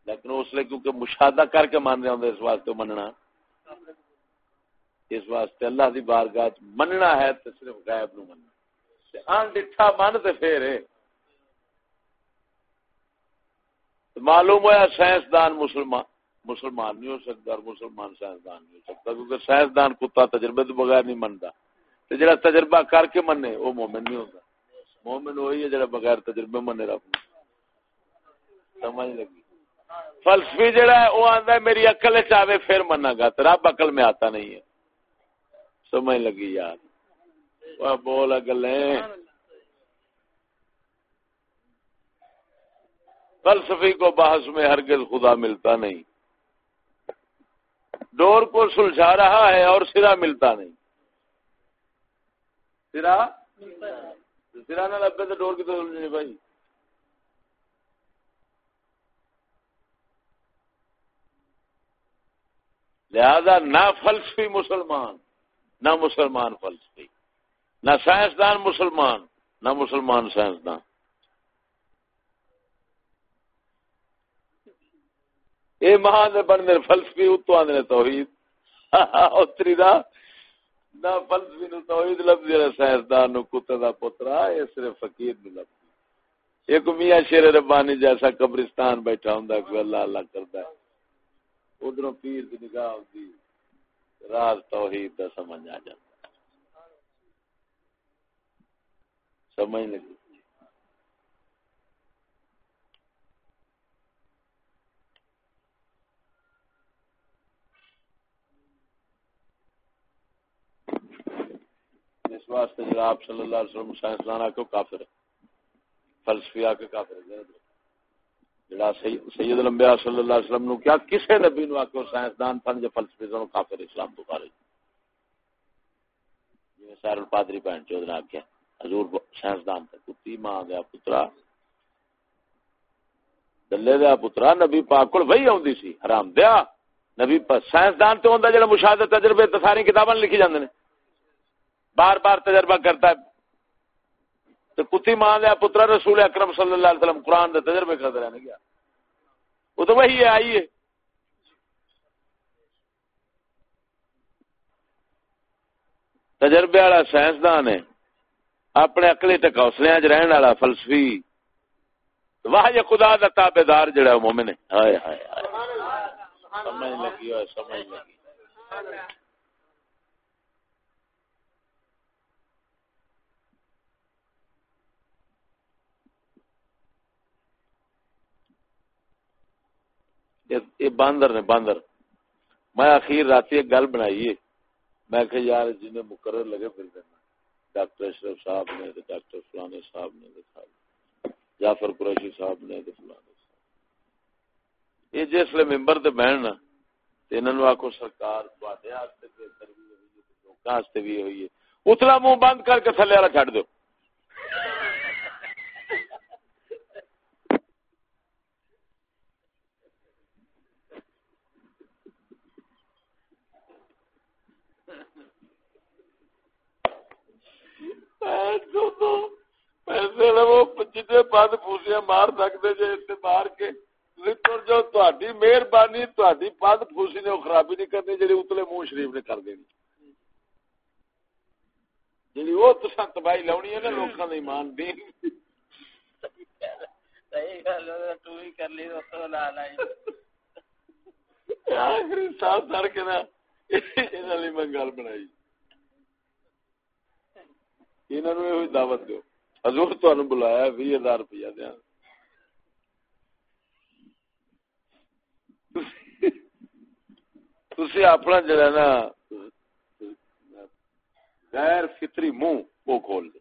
لیکن اس لیے کیونکہ مشاہدہ کر کے مان رہے ہوں اس واسطے مننا۔ اس واسطے اللہ دی بارگاہ مننا ہے تو صرف غائب نو مننا۔ تے آن ڈٹھا من تے پھر۔ معلوم ہوا سائنسدان مسلمان مسلمان نہیں ہو سکتا اور مسلمان سائنسدان نہیں ہو سکتا، کیونکہ سائنسدان کتا تجربے تو بغیر نہیں منتا۔ تو جڑا تجربہ کر کے منے، وہ مومن نہیں ہوتا۔ مومن وہی ہے جڑا بغیر تجربے منے رب سمجھ لگی۔ فلسفی جڑا ہے، وہ آندا ہے، میری عقل چاہے پھر منا گا۔ تو رب عقل میں آتا نہیں ہے۔ سمجھ لگی یار۔ وہ بول گلیں فلسفی کو بحث میں ہرگز خدا ملتا نہیں۔ ڈور کو سلجھا رہا ہے اور سرا ملتا نہیں۔ سرا؟ سرا نہ لبے تو ڈور کی تو سلجھنی بھائی لہذا نہ فلسفی مسلمان، نہ مسلمان فلسفی، نہ سائنسدان مسلمان، نہ مسلمان سائنسدان۔ یہ مہان بن فلسفی اتو آدھے توحید۔ اتری دا، نہ فلسفی نو توحید لفظ سائنسدان نو کتے دا پترا یہ صرف فقیر نو لفظ۔ ایک میاں شیر ربانی جیسا قبرستان بیٹھا ہوں کوئی اللہ اللہ کرتا ہے۔ ادھر پیر کی نگاہ ہوتی راز توحید دا سمجھ آ جاتا سمجھ لگی؟ اس واسطے جڑا آپ صلی اللہ علیہ وسلم سائنسدان آ کے کافر ہے۔ فلسفی آ کے کافر ہے۔ جڑا سید الانبیاء صلی اللہ علیہ وسلم نو کیا کسے نبی نو آ کے سائنسدان پن جو فلسفی سن کافر اسلام تو خارج۔ جی سار الپادری پہن چودہ نے آخیا حضور سائنسدان تھا کتی ماں دیا پترا۔ دلے دیا پترا نبی پاک کو وہی آدھی سی، حرام دیا۔ نبی سائنسدان تو ہوں جا مشاہدہ تجربے تو ساری کتابیں لکھی جاندے نے۔ بار بار تجربہ کرتا ہے۔ تو کتی ماں دیا پترا رسول اکرم صلی اللہ علیہ وسلم قرآن دے تجربے کرتے رہنے گیا۔ وہ تو وہی ہے، آئیے۔ تجربے والا سائنسدان ہے۔ اپنے اکلے ٹکوسلے چ رہن والا فلسفی۔ واہ، یہ خدا دا تابے دار جڑا مومن ہے۔ ہائے ہائے ہائے۔ سمجھ لگی ہوئے سمجھ لگی۔ یہ باندر نے باندر۔ میں اخیر رات ایک گل بنائی ہے۔ میں کہ یار جنہیں مقرر لگے پھر دینا۔ ڈاکٹر اشرف صاحب نے ڈاکٹر فلانے صاحب نے جعفر قریشی صاحب نے فلانے صاحب۔ یہ جس لیے ممبر تے بہن نا، تے انہاں نو آکھو سرکار تواڈے واسطے بہتر بھی ہوئی ہے لوکاں واسطے بھی ہوئی ہے۔ اتلا منہ بند کر کے تھلے والا چھڈ دیو۔ مار سکتے جی مار کے جو مہربانی پد پوسی نے خرابی نہیں کرنی جی اتلے منہ شریف نے کر دینی جی وہ تباہی لونی ہے نا لوگوں کا ایمان دین سال سڑ کے نا میں گل بنائی انہوں نے یہ دعوت دیو۔ حضور تو بلایا بھی ہزار روپیہ دیا۔ تسی اپنا جڑا غیر فطری منہ وہ کھول دے۔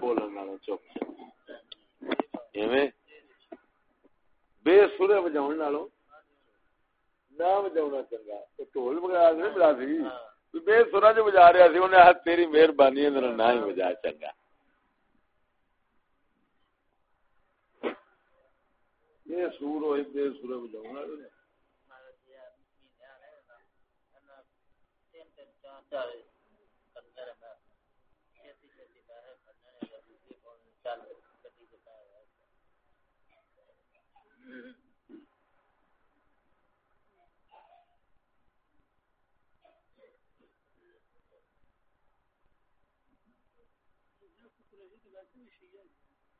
بولنے چپ۔ بے سورے بجاؤ نہ بجا چنگا ٹول وغیرہ نہیں ملا سی بے سورا جو بجا رہا سی انہیں تیری مہربانی نہ ہی بجا چنگا۔ سور ہوئی بے سورے بجاؤ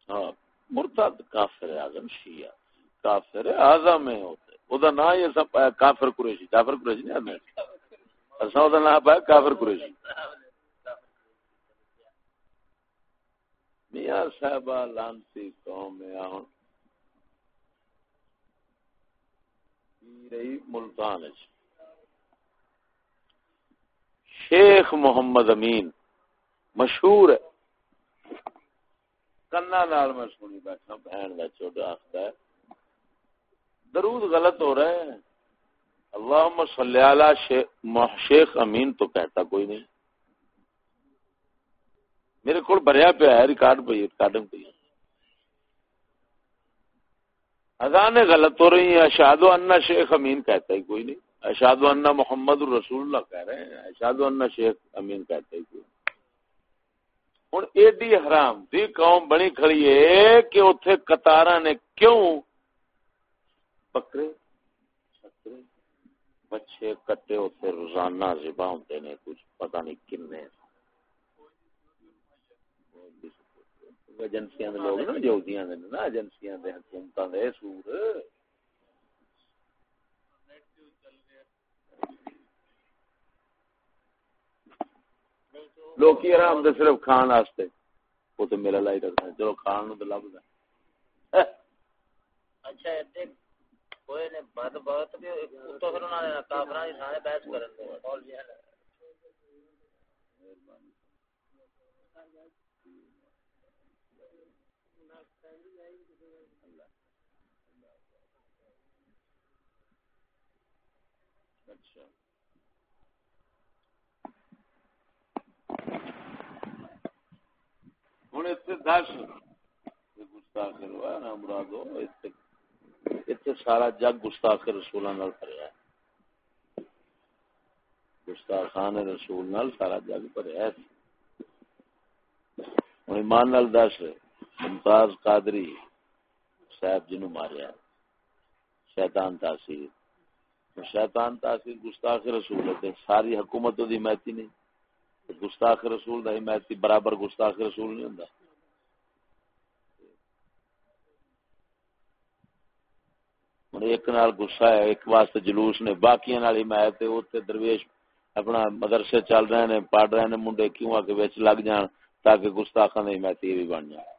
ہاں مرتد کافر اعظم شیعہ، کافر اعظم ہے ہوتے او دا یہ سب کافر قریشی۔ کافر قریشی نہیں آدھے اسا او دا نام پایا، کافر قریشی۔ میاں صاحبہ لانتی قوم ہے آن رہی ملتان جی۔ شیخ محمد امین مشہور ہے۔ کنا نال میں سنی بیٹھا، بہن کا چوڈا آخر ہے۔ درود غلط ہو رہا ہے۔ اللہ صلی علی شیخ امین تو کہتا کوئی نہیں۔ میرے کو بریا پہ ہے، ریکارڈ پہ ریکارڈنگ پہ اذان غلط ہو رہی ہیں۔ اشاد انا شیخ امین کہتا ہی کوئی نہیں۔ اشاد انا محمد رسول اللہ کہہ رہے ہیں۔ اشاد انا شیخ امین کہتا ہی کوئی ہوں ایڈی حرام دی قوم بنی کھڑی ہے کہ اتے قطار نے کیوں بکرے بچے کٹے اتنے روزانہ زبا ہوتے نے، کچھ پتہ نہیں کن ایجنسیاں دے لوگ نا جو نا ایجنسیاں حکومت سور لوگ آرام دے صرف کھان واسطے وہ تو میرا لائی رکھنا چلو کھان نو تو لب گا اچھا کوئی نے بد بہت بھی تو پھر انہوں نے کافراں دی سارے بحث کرن دے مول جی ہے اچھا ہوں اتنے دس گستاخ نا مراد اتنے سارا جگ گستاخ رسول بھریا گستاخان رسول نال سارا جگ بھریا ہوں ایمان نال دس، ممتاز قادری صاحب جن ماریا شیطان تاثیر شیطان تاثیر گستاخ رسول ہے ساری حکومت دی میتی نہیں۔ گستاخ رسول دا حمایتی برابر گستاخ رسول نہیں ہوندا۔ ایک نال گسا ہے، ایک واسطے جلوس نے باقی نال حمایت اوتے درویش اپنا مدرسے چل رہے نے پڑھ رہے نے منڈے کیوں آ کے وچ لگ جان تاکہ گستاخاں دی حمایتی بھی بن جائے۔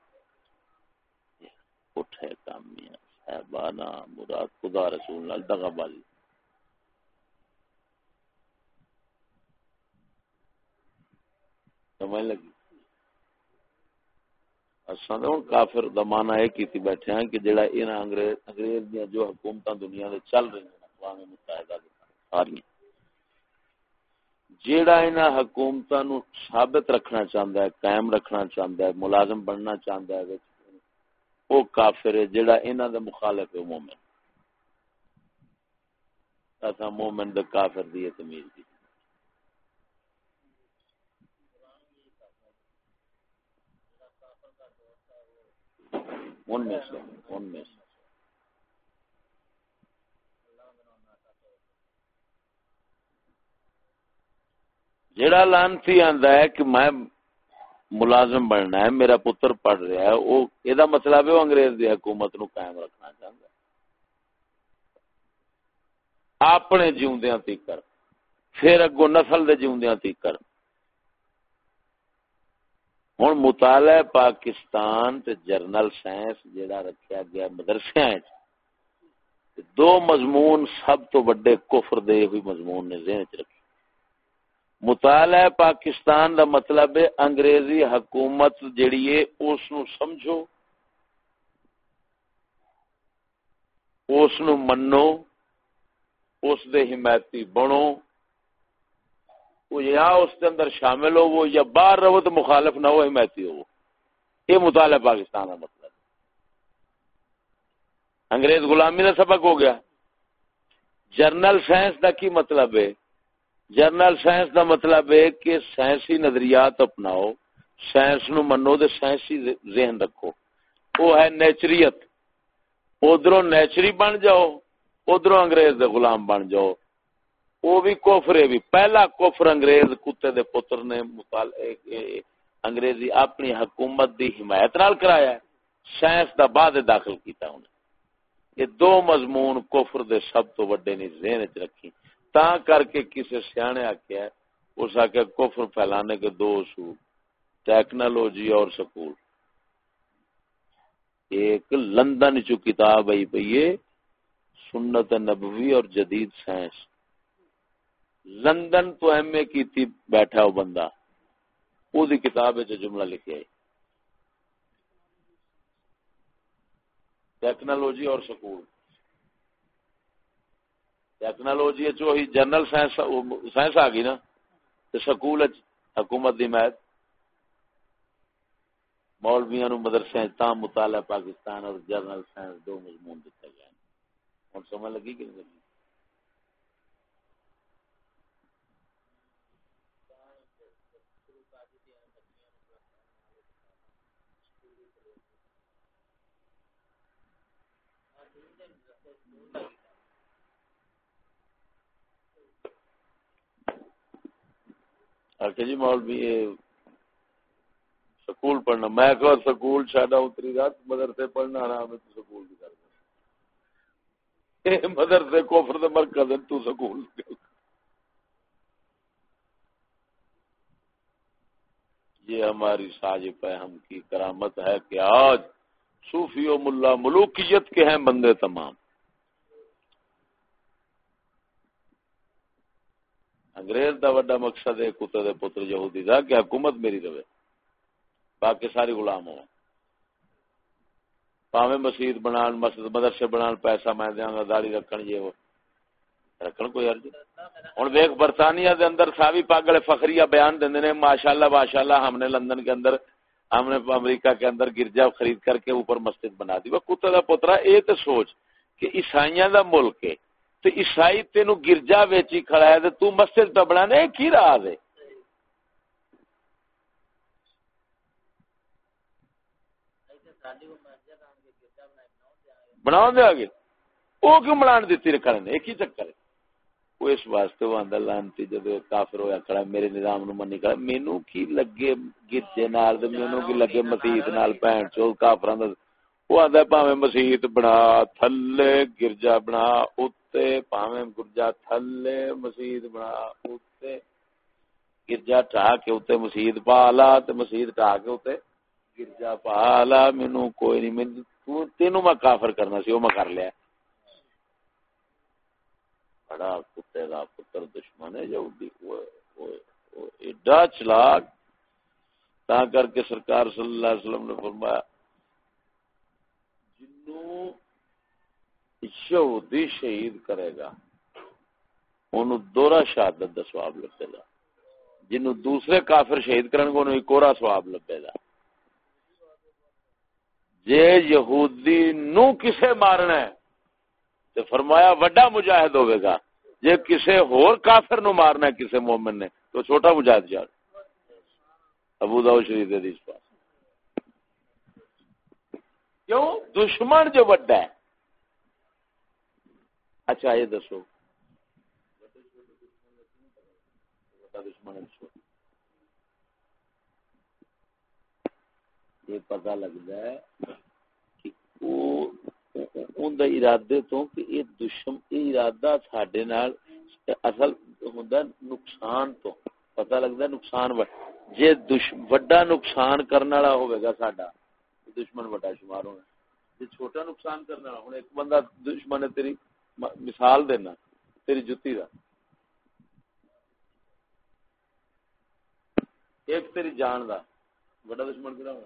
اٹھے کام میاں صاحبانا مراد خدا رسول نال دغا بازی۔ سمجھ لگی۔ کافر دمانا یہ کی بیٹھے ہیں کہ جڑا ان انگریز انگریز دیا جو حکومت دنیا دے چل رہی ہیں، اقوام متحدہ ساری جیڑا ان حکومت نو ثابت رکھنا چاہتا ہے، قائم رکھنا چاہتا ہے، ملازم بننا چاہتا ہے وہ کافر ہے جیڑا انہوں دے مخالف ہے، مومن۔ ایسا مومن دے کافر دی تمیز دی ان میں سے ان میں سے جڑا لانتی آندا ہے کہ میں ملازم بننا ہے، میرا پتر پڑھ رہا ہے، وہ یہ مطلب ہے، وہ انگریز دی حکومت نو قائم رکھنا چاہتا ہے۔ اپنے جیوندیاں تیکر پھر اگو نسل دے جیوندیاں تیکر ہوں مطالعہ پاکستان تے جرنل سائنس جڑا رکھیا گیا مدرسے دو مضمون سب تو بڑے کفر دے ہوئی مضمون نے ذہن چ رکھے مطالعہ پاکستان دا مطلب ہے انگریزی حکومت جیڑی ہے اس نو سمجھو، اس نو منو، اس دے حمایتی بنو۔ یا اس کے اندر شامل ہو وہ، یا باہر رہو تو مخالف نہ ہو، حمایتی ہو۔ یہ مطالعہ پاکستان کا مطلب انگریز غلامی کا سبق ہو گیا۔ جرنل سائنس کا کی مطلب ہے؟ جرنل سائنس دا مطلب ہے کہ سائنسی نظریات اپناؤ، سائنس نو منو دے سائنسی ذہن رکھو۔ وہ ہے نیچریت۔ ادھر نیچری بن جاؤ ادھر انگریز دے غلام بن جاؤ۔ وہ بھی کوفر ہے بھی۔ پہلا کوفر انگریز کتے دے پتر نے انگریزی اپنی حکومت دی حمایت نال کرایا ہے۔ سائنس دا بعد داخل کیتا انہیں یہ دو مضمون کفر دے سب تو وڈے نے ذہن چ رکھی۔ تا کر کے کسی سیانے آکیا ہے، اس آکیا کفر پھیلانے کے دو اصول۔ ٹیکنالوجی اور سکول۔ ایک لندن چو کتاب آئی پئی سنت نبوی اور جدید سائنس۔ لندن تو ایم اے کی تھی بیٹھا وہ بندہ۔ وہ کتاب ہے جو جملہ لکھے آئی ٹیکنالوجی اور سکول۔ ٹیکنالوجی وہی جنرل سائنس سائنس آ گئی نا، تو سکول حکومت دی محت مولویا نو مدرسے تا مطالعہ پاکستان اور جنرل سائنس دو مضمون دیتے گئے۔ ہوں سمجھ لگی کہ نہیں لگی؟ جی مولوی، یہ سکول پڑھنا، میں کہ سکول چاڈا اتری رات مدرسے پڑھنا، آرام ہے تو سکول بھی کر مدرسے کوفر دے مرکز تو سکول۔ یہ ہماری ساجب ہے، ہم کی کرامت ہے کہ آج صوفی و ملا ملوکیت کے ہیں بندے تمام۔ انگریز دا وڈا مقصد ہے، کتے دے پتر یہودی دا، کہ حکومت میری رہے باقی ساری غلام ہو پاوے مسجد بنان، مسجد مدرسے بنان، پیسہ میں دیاں گا، داڑھی رکھن یہ وہ۔ رکھن کوئی عرض ہن دیکھ برطانیہ دے اندر ساوی پاگل فخریہ بیان دیندے نے، ماشاءاللہ ماشاءاللہ، ہم نے لندن کے اندر، ہم نے امریکہ کے اندر گرجا خرید کر کے اوپر مسجد بنا دی۔ وہ کتے دا پترا، اے تے سوچ کہ عیسائیاں دا ملک ہے۔ تو عیسائی تینو گرجا ویچی کھڑا ہے تو مسجد پہ بنا کی راہ دے بنا دیا گے وہ کیوں بنا دیتی رکھنے ایک ہی چکر ہے۔ وہ اس واسطے وہ آدھا لانتی جب کافر ہویا کھڑا، میرے نظام نو منی کھڑا۔ مینو کی لگے گرجے نال مینو کی لگے مسیت نال پہن چو کافران وہ آدھا پاوے مسیت بنا تھلے گرجا بنا اتنے پاویں گرجا تھلے مسیت بنا اتنے گرجا ٹا کے اتنے مسیت پا لا مسیت ٹا کے اتنے گرجا پا لا مینو کوئی نہیں تینوں میں کافر کرنا سی وہ میں کر لیا بڑا کتے کا پتر دشمن ہے جو ایڈا چلاک تا کر کے سرکار صلی اللہ علیہ وسلم نے فرمایا جنوں یہودی اچھا شہید کرے گا ان دورا شہادت کا سواب لگے گا۔ جنو دوسرے کافر شہید کرن کو ایک اور سواب لگے گا۔ جے یہودی نو کسے مارنا ہے تو فرمایا وڈا مجاہد ہوئے گا۔ جے کسے ہور کافر نو مارنا ہے، کسے مومن نے، تو چھوٹا مجاہد جا ابو داؤ شریف حدیث پاس کیوں؟ دشمن جو وڈا ہے۔ اچھا یہ دسو۔ یہ پتا لگتا ہے کہ ارادے تو کہ یہ دشمن یہ ارادہ سڈے اصل ہوں نقصان تو۔ پتا لگتا نقصان جی وڈا نقصان کرنے والا ہوگا ساڈا دشمن وڈا شمار ہونا جی چھوٹا نقصان کرنے والا ہوں ایک بندہ دشمن ہے، تیری مثال دینا، تیری جتی کا ایک تیری جان دا۔ بڑا دشمن کہڑا ہونا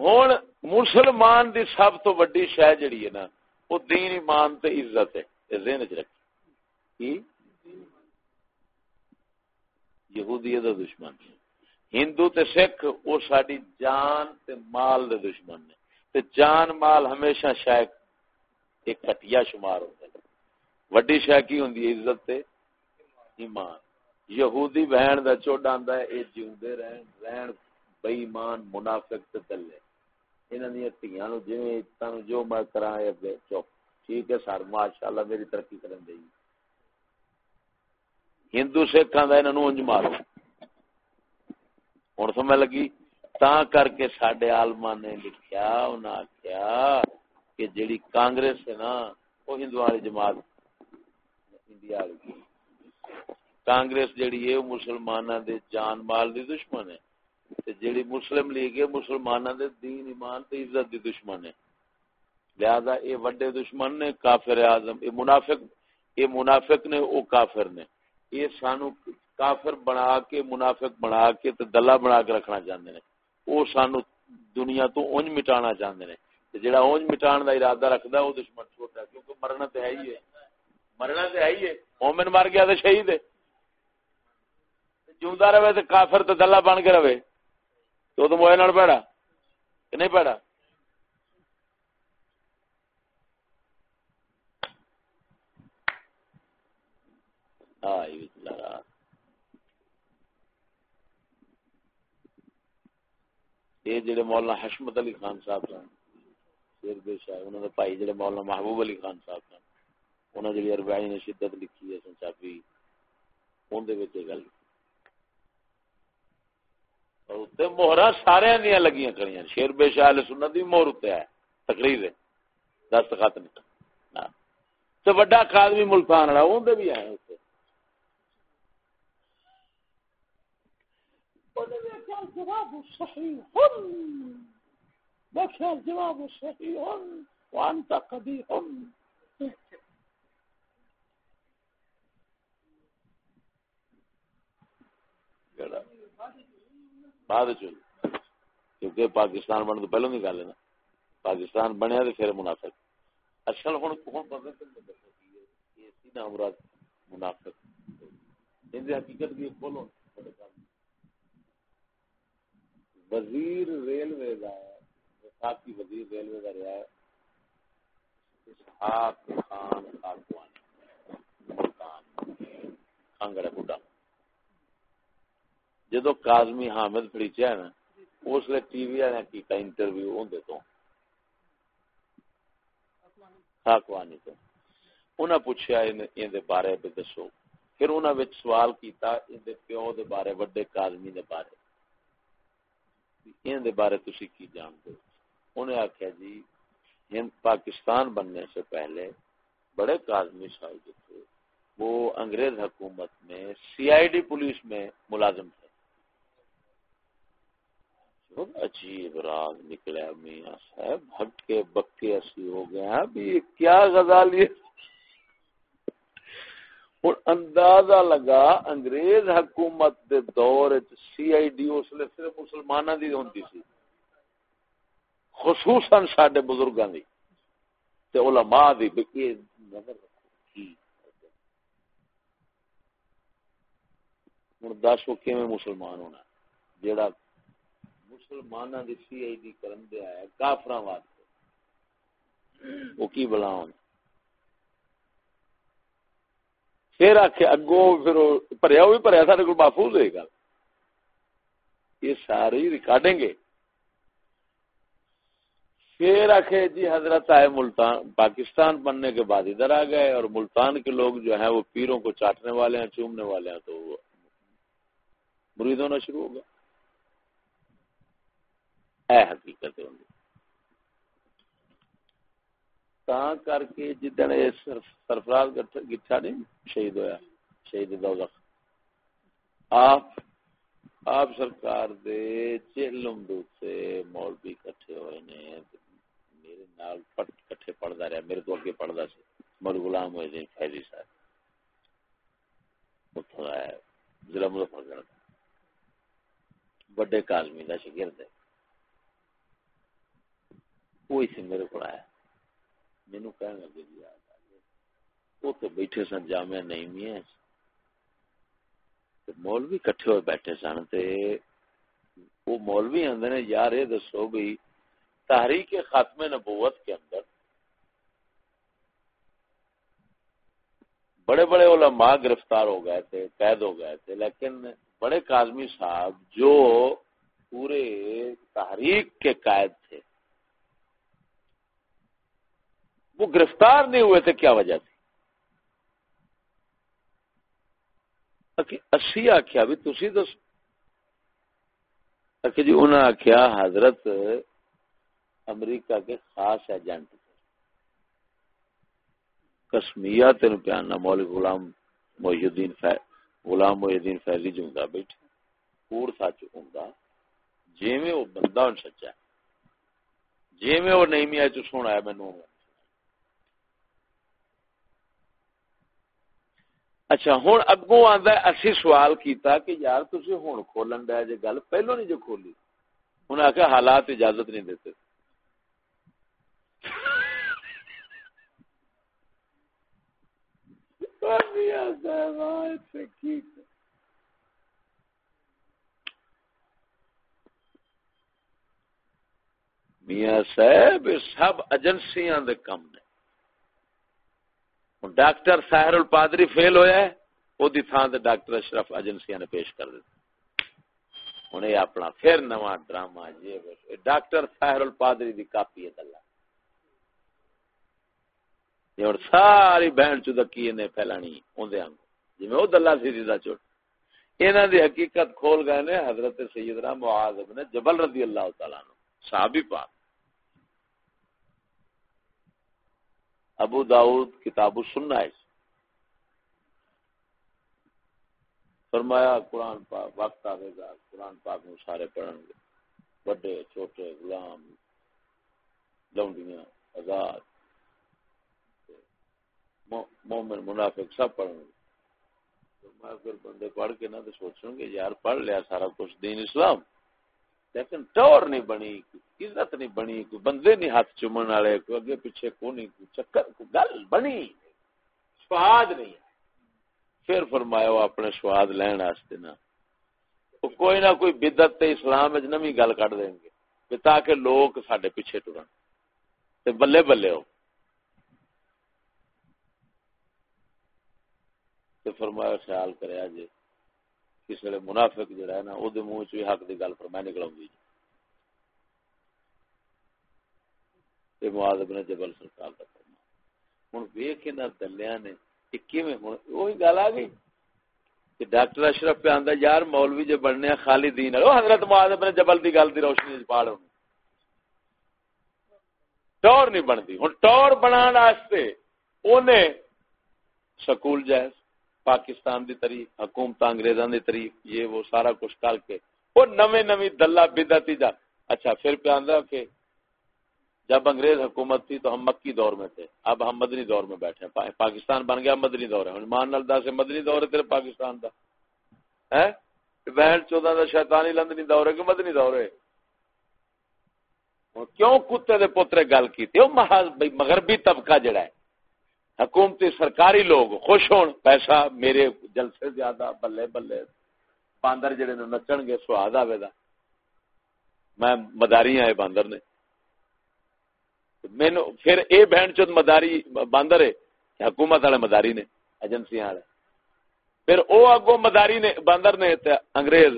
ہوں مسلمان دی سب تو وڈی شہ جڑی ہے نا، وہ دین ایمان تے عزت ہے ذہن چ رکھی یہودی دا دشمن ہندو تے سکھ، وہ ساری جان تے مال دے دشمن نے تے جان مال ہمیشہ شاید ایک کٹیا شمار ہوتا ہے۔ وڈی شہ کی ہوں عزت تے ایمان۔ یہودی بہن دا چوڈ آندا ہے، اے جیوندے رہن رہن بے ایمان منافق تے دلے۔ انہاں دی تیاں نو جویں تانوں جو میں کراں، اے چپ ٹھیک ہے سر، ماشاءاللہ میری ترقی کرن دے۔ ہندو سکھاں دا انہاں انج مارو۔ ہن سمجھ لگی؟ تا کر کے ساڈے عالماں نے لکھیا، انہاں کیا کہ جڑی کانگریس ہے نا وہ ہندو والی جماعت، انڈیا والی کانگریس جڑی ہے مسلماناں دے جان مال دی دشمن ہے۔ تے جڑی مسلم لیگ ہے، مسلماناں دے دین، ایمان تے عزت دی دشمن ہے۔ لہذا اے وڈے دشمن نے، کافر اعظم، اے منافق اے منافق نے، او کافر نے۔ یہ سانو کافر بنا کے، منافق بنا کے تے دلہ بنا کے رکھنا چاہندے نے۔ او سانو دنیا تو اونج مٹانا چاہندے نے۔ جڑا اونج مٹان دا ارادہ رکھدا او دشمن چھوٹا ہے۔ کیونکہ مرنا تے ہے ہی ہے۔ مرنا تے ہے ہی ہے۔ مومن مر گیا تے شہید ہے۔ جوندا رہے تے کافر تے دلہ بن کے رہے۔ تو تو موئے نال پیڑا۔ کہ نہیں پیڑا؟ آئی یہ جڑے مولانا حشمت علی خان صاحب سن شیر بے شاہ انہوں نے بھائی جڑے مولانا محبوب علی خان صاحب سن انہوں نے جڑی اربعین نے شدت لکھی ہے سن چابی اون دے وچ گل۔ اور تے مہرا سارے دیاں لگیاں کھڑیاں شیر بے شاہ علیہ سنت دی مہر تے ہے، تقریر ہے، دستخط نہیں۔ ہاں، تے بڑا قاضی ملتان والا، اون دے بھی ہیں۔ الجواب صحيح بكى الجواب صحيح وأنت قبيح بعد چل کیونکہ پاکستان بننے تو پہلو نہیں گل ہے نا۔ پاکستان بنیا تو پھر منافق۔ اصل ہوں ہوں پتا مراد منافق۔ حقیقت کی کھولو۔ وزیر ریلوے کا وفاقی وزیر ریلوے کا رہا ہے۔ اسحاق خان خانگڑ بڈا جدو کازمی حامد فریچا ہے نا، اس لیے ٹی وی والے کیتا انٹرویو اندر تو۔ خاکوانی تو۔ انہیں پوچھا ان دے بارے دسو۔ پھر انہوں سوال کیتا، ان دے پیو دے بارے، وڈے کازمی دے بارے۔ ان دے بارے تسی کی جانتے انہیں آخیا جی ہند پاکستان بننے سے پہلے بڑے کازمی صاحب جو تھے، وہ انگریز حکومت میں سی آئی ڈی پولیس میں ملازم تھے۔ عجیب راز نکلا میاں صاحب بھٹکے بکے، اسی ہو گئے ہیں۔ ابھی کیا غزال یہ ہوں اندازہ لگا انگریز حکومت دے دور سی آئی ڈی اس لیے صرف مسلمانوں کی ہوتی سی۔ خصوصاً سڈے بزرگوں کی علماء دی نظر ہوں دس وہ کیون مسلمان ہونا جیڑا مسلمانوں کی سی آئی ڈی کرن دیا ہے کافر واسطے۔ وہ کی بلا ہونا پھر آخ اگو پھر پھریا وہ بھی پھریا سارے کو محفوظ ہوئے گا۔ یہ ساری ریکارڈیں گے پھر آخے جی حضرت آئے ملتان، پاکستان بننے کے بعد ادھر آ گئے اور ملتان کے لوگ جو ہیں وہ پیروں کو چاٹنے والے ہیں، چومنے والے ہیں، تو وہ مرید ہونا شروع ہو گیا۔ اے حقیقت ہوں گی تا کر کے جدن سرفراز گٹھا نہیں شہید ہویا شہید دوزخ آپ آپ سرکار دے چہلم دوتے مولوی کٹھے ہوئے نے میرے نال پٹ کٹھے پڑھدا رہا میرے تو اگے پڑھدا سی مر غلام ہوئے محدین فیضی صاحب اتوں آیا ضلع مظفر گڑھ بڑے کالمی کا شگرد ہے وہی سی میرے کو آیا مینو کہنے لگے جی وہ تو بیٹھے سن جامع نہیں میاں مولوی کٹھے ہوئے بیٹھے سن تے وہ مولوی آدھے نے، یار یہ دسو بھی تحریک ختم نبوت کے اندر بڑے بڑے علماء گرفتار ہو گئے تھے، قید ہو گئے تھے، لیکن بڑے کاظمی صاحب جو پورے تحریک کے قائد تھے۔ وہ گرفتار نہیں ہوئے تھے، کیا وجہ تھی؟ اسی آخیا بھی تھی دس جی انہوں نے آخیا حضرت امریکہ کے خاص ایجنٹ کسمیا تین پیانا مولک غلام محی الدین غلام محی الدین فیضی جو جی ہوں بیٹھے۔ پور سچ ہوں جی میں وہ بندہ ہوں سچا جی میں وہ نہیں میا چ سونا ہے مینو اچھا ہوں اگوں آدھا اسی سوال کیتا کہ یار تھی ہوں کھولن ڈیا جی گل پہلو نہیں جو کھولی۔ انہیں آخیا حالات اجازت نہیں دیتے۔ میاں صاحب سب ایجنسیاں دے کم۔ ڈاکٹر ساحر الپادری فیل ہویا ہے، وہ تھان تے ڈاکٹر اشرف ایجنسیاں نے پیش کر دیتا۔ ہوں یہ اپنا پھر نواں ڈرامہ جی ڈاکٹر ساحر الپادری دی کاپی ہے دلہ۔ یہ اور ساری بہن چودکی نے پھیلانی اوندے ہم جی میں وہ دلہ سی دیدہ چوٹ۔ انہاں دی حقیقت کھول گئے نے حضرت سیدنا معاذ ابن جبل رضی اللہ تعالیٰ عنہ، صحابی پاک۔ ابو داؤد کتاب سننا ہے۔ فرمایا، قرآن پاک وقت آئے گا، قرآن پاک میں سارے پڑھن گے۔ بڑے، چھوٹے، غلام، لونڈیاں، آزاد۔ مومن، منافق سب پڑھیں گے۔ میں پھر بندے پڑھ کے نہ تو سوچوں گے، یار، پڑھ لیا سارا کچھ دین اسلام۔ لیکن ٹور نہیں بنی، عزت نہیں بنی، کوئی بندے نہیں ہاتھ چومن والے، کوئی اگے پیچھے کو نہیں، کوئی چکر، کوئی گل بنی۔ سواد نہیں پھر فرمایا، وہ اپنے سواد لین واسطے نا کوئی نہ کوئی بدت تے اسلام وچ نویں گل کڈ دیں گے۔ کہ تاکہ لوگ ساڈے پیچھے ٹرن۔ تے بلے بلے ہو۔ تے فرمایا، خیال کریا جی۔ کسی ویل منافق جڑا ہے نا وہ منہ چ حق کی گل فرمائے نکل معاذ ابن جبل سرکار کا فرما ہوں ویخ ان دلیا نے وہی گل آ گئی کہ ڈاکٹر اشرف پہ آدھا یار مولوی جو بننے خالی دین حضرت معاذ ابن جبل دی گل دی روشنی پاڑ ہوں ٹور نہیں بنتی۔ ہوں ٹور بنا سکول جائز۔ پاکستان دی تاریخ حکومت انگریزاں دی تاریخ یہ وہ سارا کچھ کر کے۔ وہ نویں نویں دلہ بدعتی جا۔ اچھا پھر پہ آندا کہ جب انگریز حکومت تھی تو ہم مکی دور میں تھے۔ اب ہم مدنی دور میں بیٹھے ہیں۔ پاکستان بن گیا مدنی دور ہے۔ مان نلدا سے مدنی دور ہے تیرے پاکستان دا۔ ہیں؟ بہن چودہ دا شیطانی لندنی دور ہے کہ مدنی دور ہے؟ کیوں کتے دے پوترے گل کی تھی مغربی طبقہ جڑا ہے۔ حکومتی سرکاری لوگ خوش ہون، پیسہ میرے جلسے زیادہ بلے بلے باندر جڑے نے نچن گے، سواد آئے گا میں مداری آئے باندر نے۔ مینو پھر اے بہن چود مداری باندر ہے حکومت والے مداری نے ایجنسیاں والے۔ پھر او اگو مداری نے، باندر نے تے انگریز،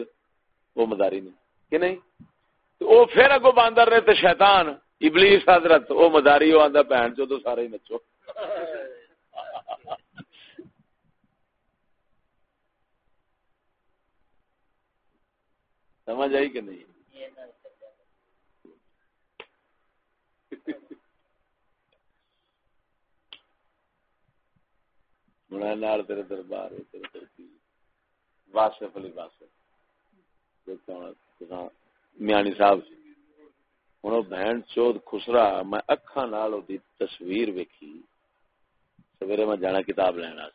وہ مداری نے۔ کہ نہیں؟ تو او پھر اگو باندر نے تے شیطان، ابلیس حضرت، او مداری، او آندا بہن چود سارے ہی نچو۔ سمجھ آئی کہ نہیں؟ تیرے دربار واسف علی واسف میانی صاحب ہوں بہن چود خسرا، میں اکھا نال تصویر ویکھی۔ سویرے میں جانا کتاب لینا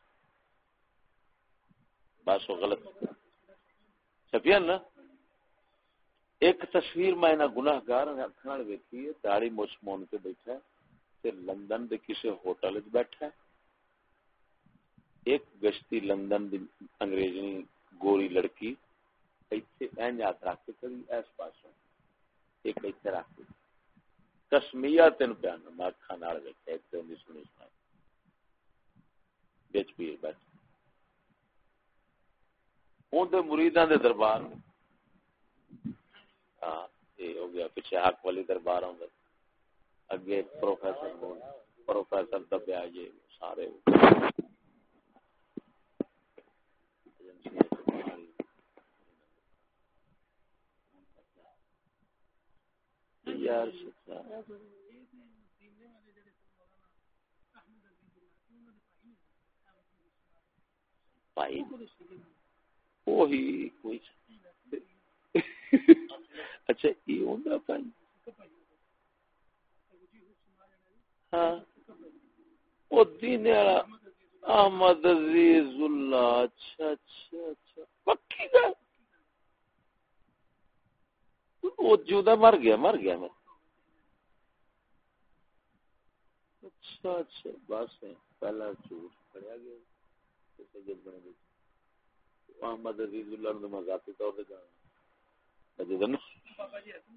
بس وہ غلط۔ چھپیا نا، ایک تصویر میں گناہ گار ویکھی ہے داڑی مچ مون کے بیٹھا ہے لندن دے کسی ہوٹل بیٹھا ہے۔ ایک گشتی لندن دی انگریزی گوری لڑکی ایتھے این یاد رکھ کے کری اس پاسوں۔ ایک ایتھے رکھ کے۔ کسمیا تین پیان میں اکھاں نال ویکھیا ایک تے سنی سنا بیچ پیر بیٹھ اون دے مریداں دے دربار ہاں یہ ہو گیا پیچھے حق والی دربار ہوں اگے پروفیسر پروفیسر دبیا یہ سارے یار وہی کوئی اچھا یہ ہوندا بھائی ہاں۔ او دین والا احمد عزیز اللہ اچھا اچھا اچھا۔ پکی گل۔ وہ جودا مر گیا مر گیا میں۔ اچھا اچھا بس پہلا جھوٹ پڑیا گیا۔ محمد عزیز اللہ نے میں ذاتی طور پہ جانا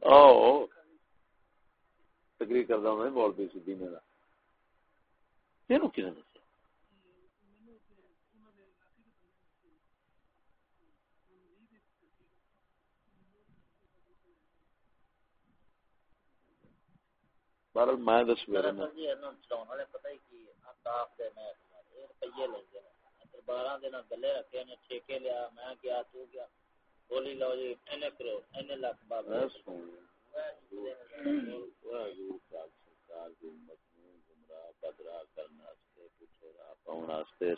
او تقریر کردا ہوں میں تینوں دسیا بہرحال میں دس میرے میں چلاون والے، پتہ ہی کی دے میں لے گئے دے نال گلے رکھے نے ٹھیکے لیا میں گیا تو گیا بولی لو جی اینے کرو اینے لاکھ بابا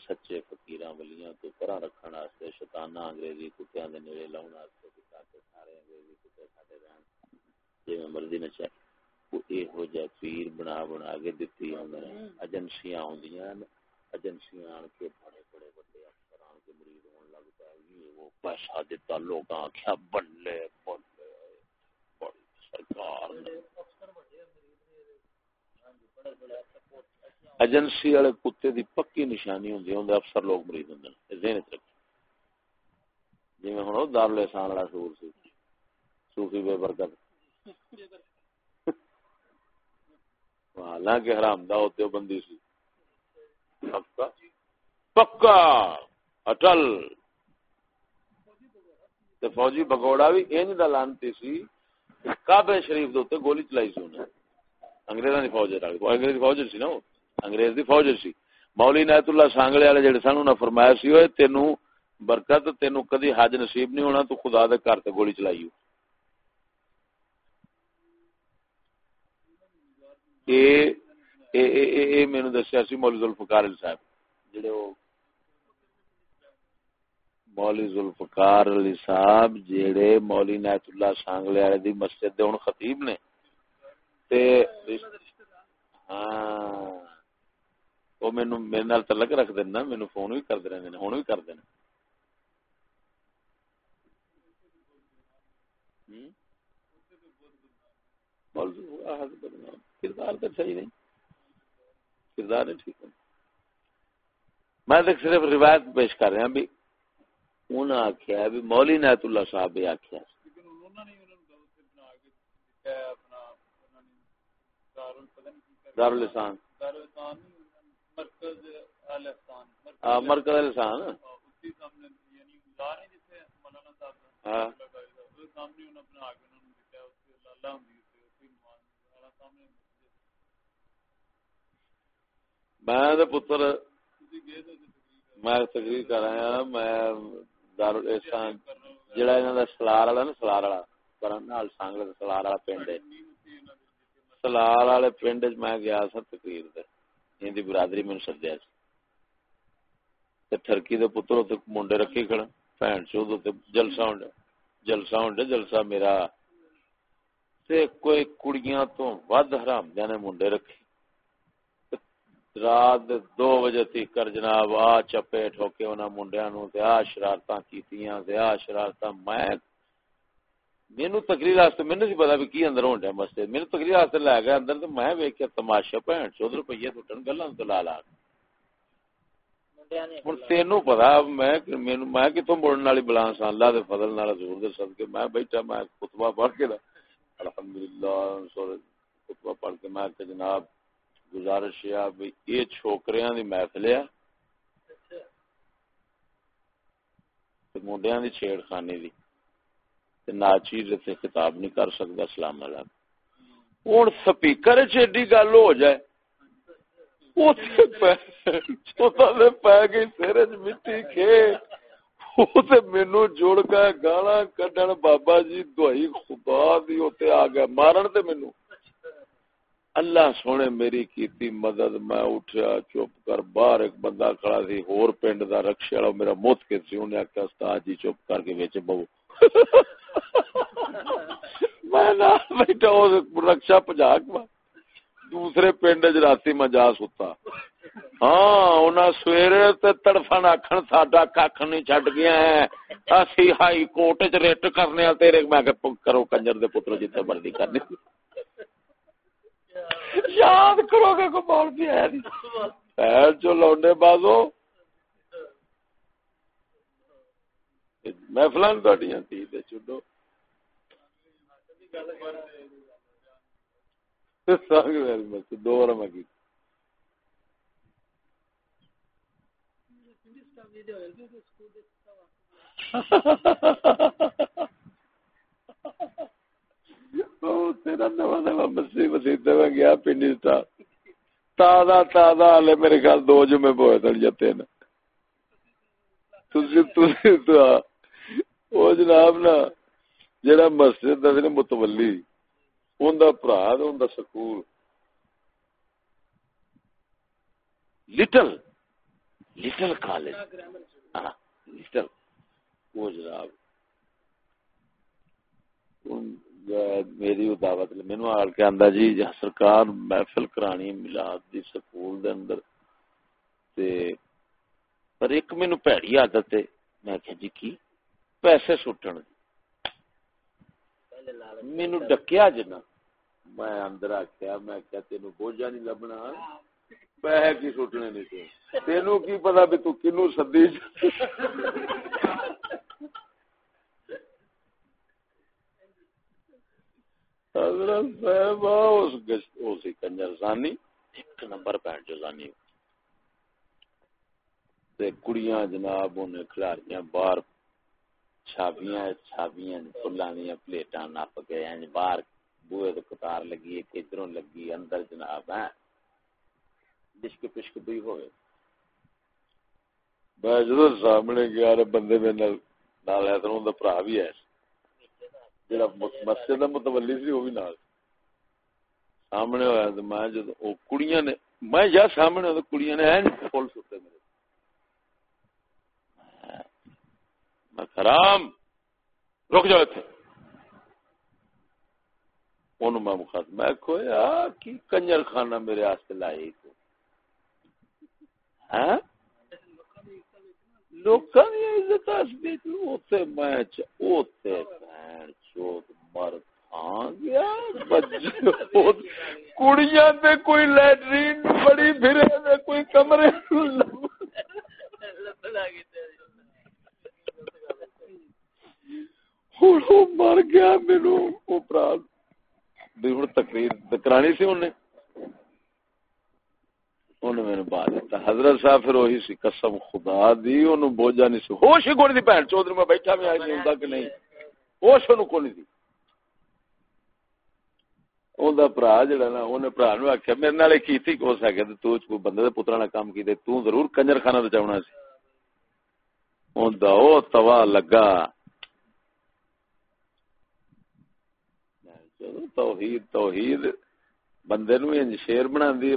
سچے فقیراں ولیاں تو پرا رکھن واسطے شیطاناں انگریزی کتےاں دے نیڑے لاون واسطے تاکہ سارے انگریزی کتے ساڈے رہن جویں مرضی نہ چاہے یہو جہ پیر بنا بنا کے دتی ایجنسیاں آدیاں ایجنسیاں آن کے بڑے افسر آن کے مرید ہون لگ پائے وہ پیسہ دتا لوگ آخیا بلے بلے بڑی سرکار ایجنسی والے کتے دی پکی نشانی ہوندی ہے افسر لوگ مرید ہوندے ہیں ذہن وچ رکھو۔ جی میں ہن دارالحسان والا سور سی، صوفی بے برکت۔ حالانکہ حرام دا ہوتے بندی سی۔ پکا پکا، اٹل۔ تے فوجی بگوڑا بھی انج دا لانتی سی کعبہ شریف دے اوتے گولی چلائی سی انہیں انگریزاں دی فوج رل انگریز فوج سی نا انگریز دی فوج سی۔ مولی نیت اللہ سانگلے والے جڑے سن، انہاں فرمایا سی اوے تینو برکت، تینو کدی حج نصیب نہیں ہونا، تو خدا دے گھر تے گولی چلائی مینو دسیا سی مولی ذوالفقار صاحب، جڑے وہ مولی ذوالفقار علی صاحب جڑے مولی نیت اللہ سانگلے والے دی مسجد دے ہن خطیب نے۔ تے ہاں وہ مینو میرے نال تعلق رکھ دینا مینو فون بھی کرتے رہتے ہیں ہوں؟ بھی کرتے ہیں کردار تو صحیح نہیں۔ کردار نہیں ٹھیک۔ ہے میں صرف روایت پیش کر رہا بھی۔ بھی مولی اللہ صاحب مرکز ہاں میں پتر میں تقریر کر رہا ہوں میں دارالحسان جڑا انہاں دا سلار والا نا، سلار والا کرن نال سانگل دا سلار والا پنڈ ہے۔ سلار والے پنڈ وچ میں گیا سا تقریر تے ان دی برادری میں سدیا سی۔ تے ٹھرکی دے پتر تے منڈے رکھے کھڑا بہن چود تے جلسہ ہوندا جلسہ ہوندا جلسہ میرا تے کوئی کڑیاں تو ود حرام جانے منڈے رکھے۔ رات دو بجے تیکر جناب آ چپے ٹھوکے انہاں منڈیاں نو تے آ شرارتاں کیتیاں تے آ شرارتاں۔ میں مینوں تقریر واسطے مینوں نہیں پتا بھی کی اندر ہوندا مسجد۔ مینوں تقریر واسطے لے گیا اندر تے میں ویکھ کے تماشا بہن 14 روپے ٹوٹن گلاں تے لا لا۔ ہن تینوں پتا میں میں کتھوں مڑن والی بلان سان اللہ دے فضل نال حضور دے صدقے۔ میں بیٹھا میں خطبہ پڑھ کے الحمدللہ خطبہ پڑھ کے میں کہ جناب گزارش ہے یہ چھوکریاں دی محفل ہے منڈیا دی چھیڑ خانی دی ناچیر سے خطاب نہیں کر سکتا سلام علیکم۔ ہوں سپیکر چیڈی گل ہو جائے۔ پی گئی سر مٹی کھے مینو جڑ گیا گالا کڈن بابا جی دوائی خدا دی آ گیا مارن تے مینو اللہ سونے میری کیتی مدد، میں اٹھیا، چپ کر باہر ایک بندہ کھڑا سی، ہور پنڈ دا رکشے والا، میرا موت کے سی، انہیں آخیا استاد جی چپ کر کے وچ بہو۔ میں نہ بیٹھا رکشا پجا کے دوسرے پنڈ چ راتی میں جا ستا۔ ہاں انہاں سویرے تے تڑفن آکھن، ساڈا کھ نہیں چھڈ گیا ہے۔ اسی ہائی کورٹ چ ریٹ کرنے تیرے، میں کہ کرو، کنجر دے پتر جتنے مرضی کرنی یاد کرو گے کو بول بھی ہے پیر جو لوڈے بازو۔ محفل تھی چڈو دو بار میں تیرا نواں نواں مسیح میں گیا پنڈی جی تازہ تازہ میرے خیال دو جمعے تھے یا تین وہ جناب نا، جڑا مسجد دا سی متولی، اون دا دا سکول۔ Little little college. ہاں لٹل۔ وہ جناب۔ میری دعوت مینو آل کے آندا جی سرکار محفل کرانی میلاد دی سکول دے اندر۔ تے پر ایک مینو پیڑی عادت ہے، میں کہ جی کی؟ پیسے سٹن۔ مینو ڈکیا جنا میں اندر آخیا میں کیا تینو بوجھا نہیں لبنا۔ پیسے کی سٹنے نہیں تینو کی پتا بھی تو کنو سدی حضرت صاحب اس کنجر زانی ایک نمبر پینٹ جو زانی۔ تے کڑیاں جناب، انہیں کھلاریاں باہر چھابیاں چھابیاں فلاں دیا پلیٹاں نپ کے ہیں۔ باہر بوئے تو قطار لگی ہے کدھروں لگی، اندر جناب، ہیں۔ ڈشک پشک بھی ہوئے۔ میں جدو سامنے گیا بندے میں نال نال ہے، تو برا بھی ہے۔ جڑا مسجد دا متولی سی، وہ بھی نال۔ سامنے ہویا تو میں جدو او کڑیاں نے، میں جا سامنے تو کڑیاں نے ہیں فل ستے میرے۔ میں خرام رک جاؤ اتنے اونوں میں مخاطب، میں کھویا کی کنجر خانہ میرے واسطے لائی کو ہاں؟ لوکاں دی عزت اس بیچ اوتے میں اوتے چوت مر کھاں گیا کڑیاں تے کوئی لیٹرین بڑی پھرے تے کوئی کمرے مر گیا میرے تقریر کرانی سی انہیں حضرت صاحب پھر وہی سی قسم خدا دی انہوں بوجھا نہیں سی ہوش ہی کوئی دی بہن چودھری میں بیٹھا میں آئی نہیں کہ نہیں ہوش انہوں کوئی بندے دے پتراں کام کیتے ضرور کنجر خانہ تے سی۔ او توا لگا۔ توحید توحید۔ بندے نو انج شیر بنا دی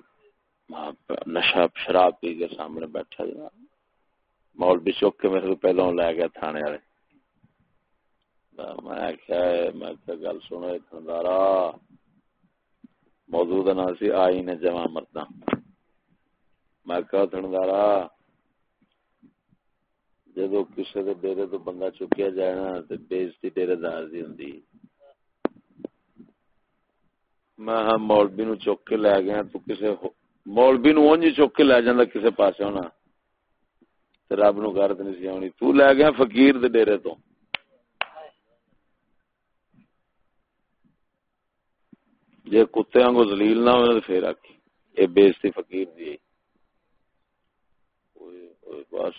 نشا شراب پی کے سامنے بیٹھا جناب مول بھی چوک کے میرے کو پہلو لے گیا تھانے والے۔ میں کیا میں گل سنو تھندارا موضوع نا سی آئی نے جمع مردا میں کہا تھندارا جدو کسی ڈیرے تو بندہ چکیا جائے نا تو بےزتی ڈیرے دار دی ہوں میں ہاں مولوی نو چک کے لے گیا، تو کسے مولوی نو اونج چک کے لے جاندا کسے پاسے ہونا۔ تے رب نو غرض نہیں سی ہونی۔ تو لے گیا فقیر دے ڈیرے تو۔ جے کتے وانگو ذلیل نہ ہوے تے پھر آکھی۔ اے بےزتی فقیر دی۔ اوئے اوئے بس۔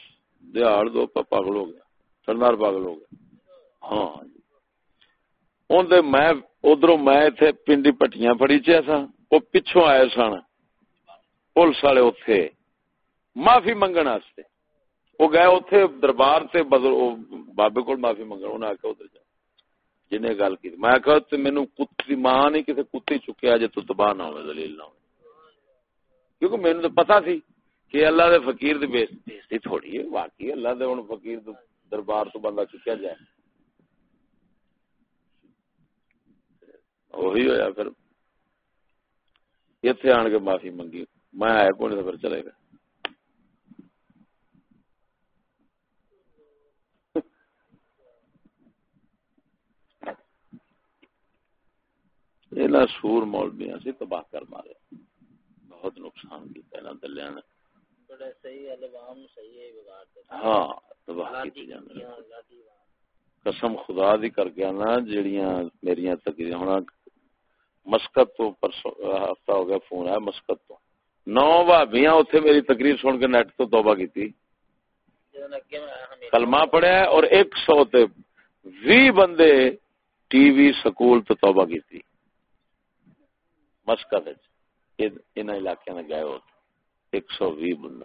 دیہڑ دو پاگل ہو گیا۔ سردار پاگل ہو گیا۔ ہاں, ہاں جی۔ اندر میں ادھر میں پنڈی پٹیاں فڑی چا سا وہ پچھوں آئے سن۔ پولیس والے اتے معافی منگن واسطے وہ گئے اتے دربار سے بابے کو معافی منگن انہیں آخیا ادھر جا جن گل کی میں کہ مینو کتی ماں نہیں کسی کتی چکیا جی تباہ نہ ہو دلیل نہ ہو کیونکہ مینو تو پتا سی کہ اللہ دے فقیر دی بےزتی تھوڑی ہے، واقعی اللہ دے فقیر دے دربار تو بندہ چکیا جائے۔ وہی ہوا پھر۔ اتنے آن کے معافی منگی۔ میں آیا کون پھر چلے گا یہ سور مولبیاں سے تباہ کر مارے بہت نقصان کیا دلیا نے ہاں تباہ کی قسم خدا دی کر کے نا جیڑیاں میریاں تقریر ہونا مسکت تو ہفتہ ہو گیا فون ہے مسکت تو نو بھابیاں اتنے میری تقریر سن کے نیٹ تو توبہ کی تھی کلمہ پڑھیا اور ایک سو تے وی بندے ٹی وی سکول تو توبہ کی تھی مسکت ان علاقے میں گئے ہوتے۔ ایک سو وی بندہ۔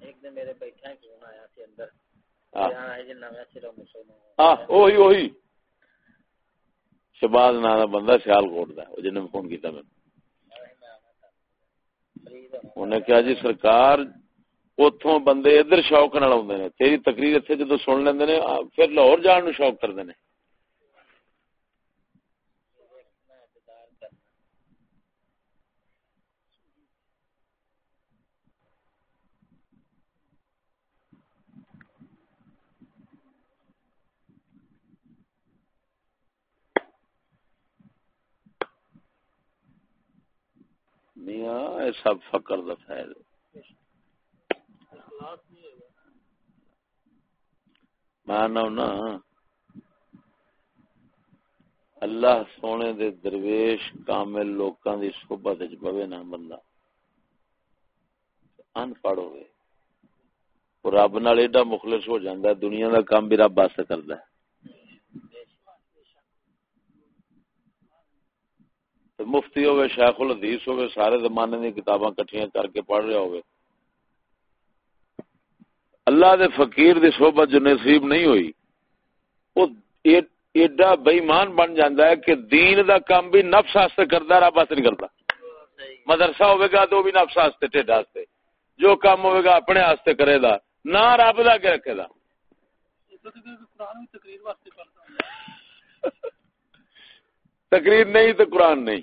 ایک دن میرے بیٹھا کیوں آیا تھی اندر۔ شباز نا بندہ سیال کوٹ جن فون کیا انہیں کیا جی سرکار اتوں بندے ادھر شوق نال آدھے تیری تقریر اتنے جدو سن لیں پھر لاہور جان نو شوق کرتے ہیں میاں سب فکر دا فائد میں اللہ سونے دے درویش کامل لوکاں دی صحبت وچ بوے نہ بندہ۔ ان پڑھ ہوے۔ رب نال ایڈا مخلص ہو جاندا ہے، دنیا دا کام بھی رب واسطے کردا ہے۔ مفتی ہوئے، شیخ الحدیث ہوئے، سارے زمانے دی کتاباں کٹھیاں کر کے پڑھ رہا ہوئے۔ اللہ دے فقیر دی صحبت جو نصیب نہیں ہوئی، وہ ایڈا بےمان بن جاتا ہے کہ دین دا کام بھی نفس واسطے کرتا رب واسطے نہیں کرتا مدرسہ ہوئے گا تو بھی نفس واسطے، ٹھڈ واسطے۔ جو کام ہوئے گا اپنے واسطے کرے گا، نہ رب دا کے رکھے گا۔ تقریر نہیں تو قرآن نہیں۔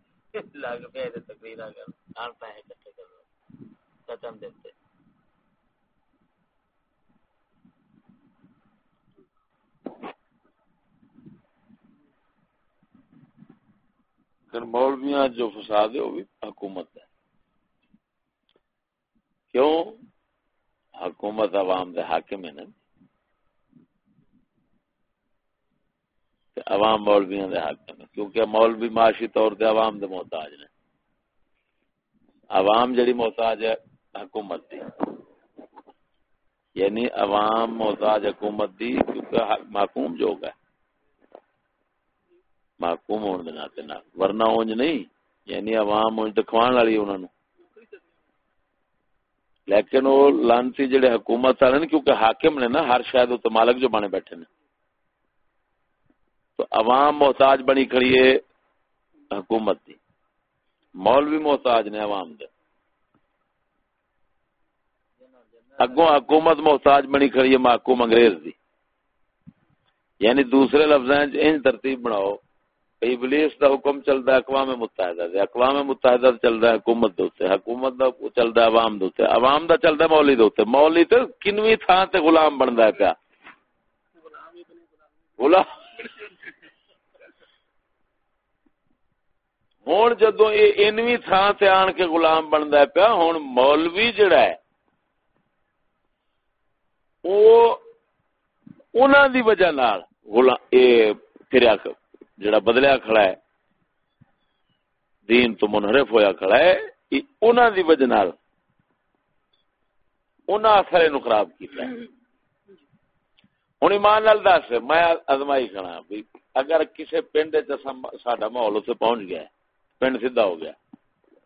لگ پہ تقریرا کر آن پیسے کٹھے کر لو ختم دیتے مولویاں جو فساد ہے، وہ بھی حکومت ہے۔ کیوں؟ حکومت عوام دے حاکم ہے نا۔ عوام مولویاں دے حق میں کیونکہ مولوی معاشی طور تے عوام دے محتاج نے۔ عوام جڑی محتاج ہے، حکومت دی۔ یعنی عوام محتاج، حکومت دی، کیونکہ محکوم جو ہے۔ محکوم ہونے دے ناتے نہ ورنہ اونج نہیں۔ یعنی عوام اونج دکھوان والی انہاں نو لیکن وہ لانتی جڑے حکومت والے نے، کیونکہ حاکم نے نا، ہر شاید تو مالک جو بنے بیٹھے نے۔ تو عوام محتاج بنی کھڑی حکومت دی۔ مولوی محتاج نے عوام دے۔ اگوں حکومت محتاج بنی کھڑی ہے، محکوم انگریز دی۔ یعنی دوسرے لفظ ان ترتیب بناؤ ابلیس دا حکم چلتا ہے، اقوام متحدہ دے۔ اقوام متحدہ چلتا ہے حکومت دوتے حکومت دا چلتا ہے عوام دوتے عوام دا چلتا ہے مولی دوتے مولی تے کنویں تھان تے غلام بندا ہے پیا۔ غلام؟ ہوں جدو یہ انویں تھان تے آن کے غلام بندا ہے پیا ہوں مولوی جڑا ہے وہ انہاں دی وجہ نال غلام اے پھریا جڑا بدلیا کھڑا ہے، دین تو منحرف ہویا کھڑا ہے انہاں دی وجہ نال انہاں اثر نو خراب کیتا ہے۔ ہن ایمان نال دس میں ازمائی کھڑا بھی اگر کسی پنڈ ساڈا ماحول اوتھے پہنچ گیا پنڈ سیدھا ہو گیا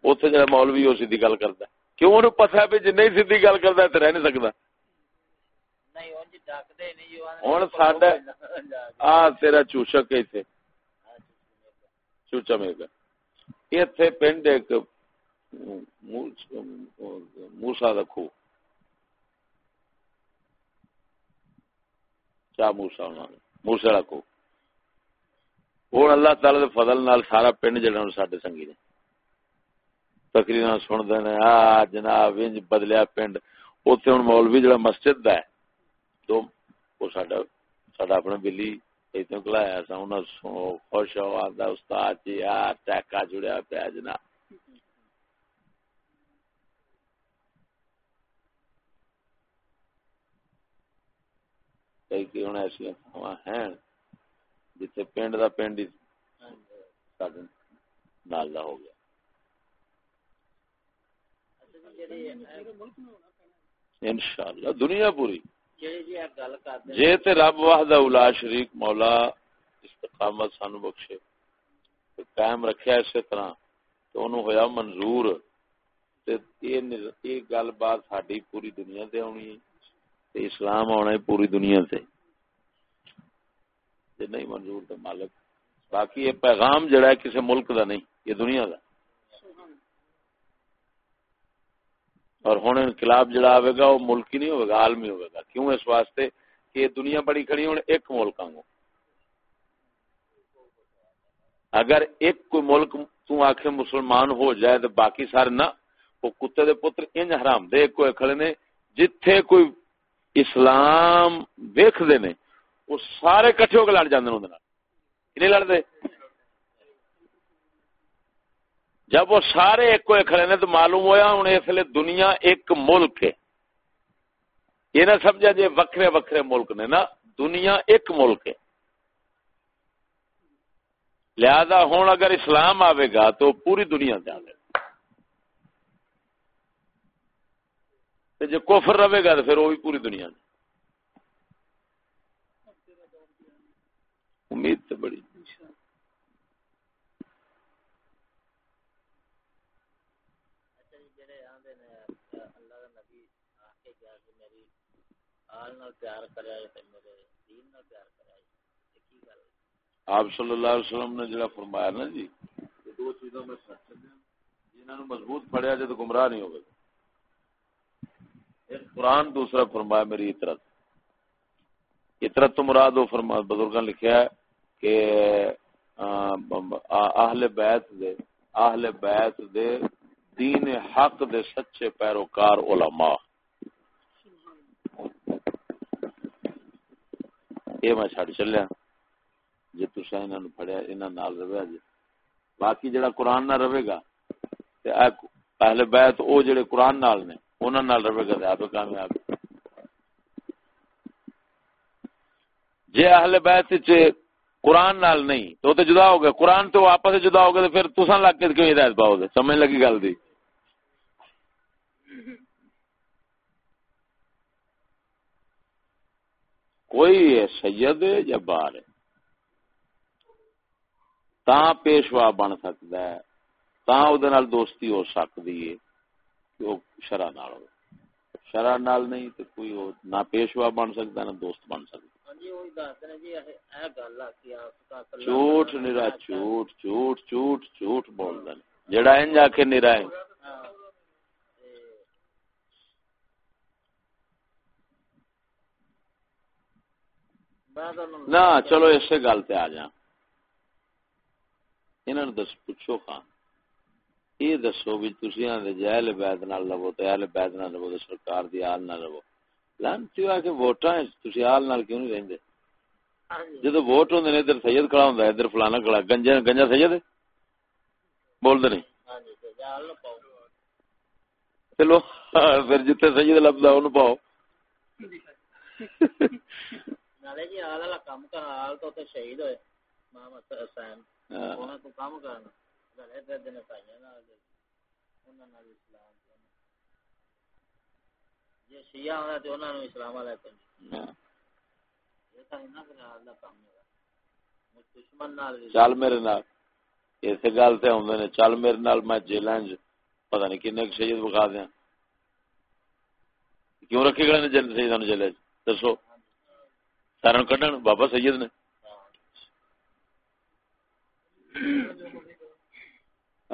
اوتھے جڑا مولوی او سیدھی گل کردا کیوں اونوں پتہ ہے بھی نہیں سیدھی گل کردا تے رہ نہیں سکدا؟ ہوں ساڈا آ تیرا چوشک ایتھے؟ چوچا میں اتنے پنڈ ایک موسا رکھو کیا موسا ہونا موسا رکھو۔ ہوں اللہ تعالی دے فضل نال سارا پنڈ جڑا سڈے سنگی نے۔ تقریر سنتے ہیں، آ جناب، انج بدلیا پنڈ۔ اتنے ہوں مولوی جڑا مسجد دا ہے، تو وہ سڈا سڈا اپنا بلی اتنے کلایا۔ سا خوش ہو آتا استاد جی آ ٹیکا جڑیا پیا جناب۔ کئی ہوں ایسا تھاوا ہیں جتھے پنڈ دا پنڈ نالا ہو گیا انشاءاللہ دنیا پوری جی تے رب واہد اولا شریک مولا استقامت سانو بخشے قائم رکھیا اسی طرح تو انہوں ہویا منظور تے یہ گل بات ساڈی پوری دنیا تے آنی تے اسلام آنا ہے پوری دنیا تے تے نہیں منظور تے مالک۔ باقی یہ پیغام جڑا ہے کسی ملک دا نہیں، یہ دنیا دا۔ اور ہوں انقلاب جڑا آئے گا، وہ ملک ہی نہیں ہوگا عالمی ہوگا کیوں اس واسطے کہ یہ دنیا بڑی کھڑی ہوں ایک ملک آنگو اگر ایک کوئی ملک تو آخر مسلمان ہو جائے تو باقی سارے نہ، وہ کتے دے پتر انج حرام دے کوئی کھڑے نے، جتھے کوئی اسلام دیکھ دے نے، وہ سارے کٹھے ہو کے لڑ جاندے نہیں لڑ دے جب وہ سارے ایک کو کھڑے نے تو معلوم ہوا ہوں اس لیے دنیا ایک ملک ہے۔ یہ نہ سمجھا جی وکھرے وکھرے ملک نے نا، دنیا ایک ملک ہے۔ لہذا ہوں اگر اسلام آئے گا تو پوری دنیا سے آئے گا جی کوفر رہے گا تو پھر وہ بھی پوری دنیا میں امید تو بڑی۔ آپ صلی اللہ علیہ وسلم نے جڑا فرمایا نا جی دو چیزوں میں جنہوں نے مضبوط پڑیا جائے تو گمراہ نہیں ہوگا ایک قرآن دوسرا فرمایا میری اطرت اطرت تو مراد وہ فرما بزرگ لکھا ہے کہ اہل بیت دے اہل بیت دے دین حق دے سچے پیروکار علماء۔ یہ میں چڈ چلیا۔ جی تصا انہوں پڑیا انہوں نال رہا جی باقی جڑا قرآن نہ رہے گا اہل بیت او جڑے قرآن نال نے انہوں نال رہے گا آپ کامیاب جی اہل بیت چ قرآن نال نہیں تو تے جدا ہو گئے قرآن تو آپس جدا ہو گئے تو پھر تساں لگ کے کیوں ہدایت پاؤ گے سمجھ لگی گل دی کوئی ہے سید ہے یا بار ہے تا پیشوا بن سکتا ہے تا او دے نال دوستی ہو سکتی ہے کہ وہ شرح نال ہو شرح نال نہیں تو کوئی ہو نہ پیشوا بن سکتا نہ دوست بن سکتا جھوٹ نرا جھوٹ جھوٹ جھوٹ جھوٹ بول دیں جڑا ان جا کے نرا ہے۔ نہ چلو اسے گل تے آ جا انہاں دس پوچھو خان۔ یہ دسو بھی تسی آندے بیت نال لو تے اہل بیت نال لو تے سرکار دی آل نال لو لانتی ہوا کہ ووٹاں تسی آل نال کیوں نہیں رہندے۔ جدو ووٹ ہوندے نے ادھر سید کھڑا ہوندا ہے ادھر فلانا کھڑا گنجا گنجا سید ہے بول دے نہیں چلو پھر جتھے سید لبدا اونوں پاؤ نالے جی آل والا کام کر آل تو تے شہید ہوئے محمد حسین۔ انہاں کو کام کرنا پائیاں اسلام شیعہ اسلام علیکم ہاں چل میرے نال اس گل تے ہوندے نے چل میرے نال میں جیلاں وچ پتہ نہیں کنے شہید بخا دیاں کیوں رکھے گئے نے جن سیداں نو جیلے دسو سارن کڈن بابا سید نے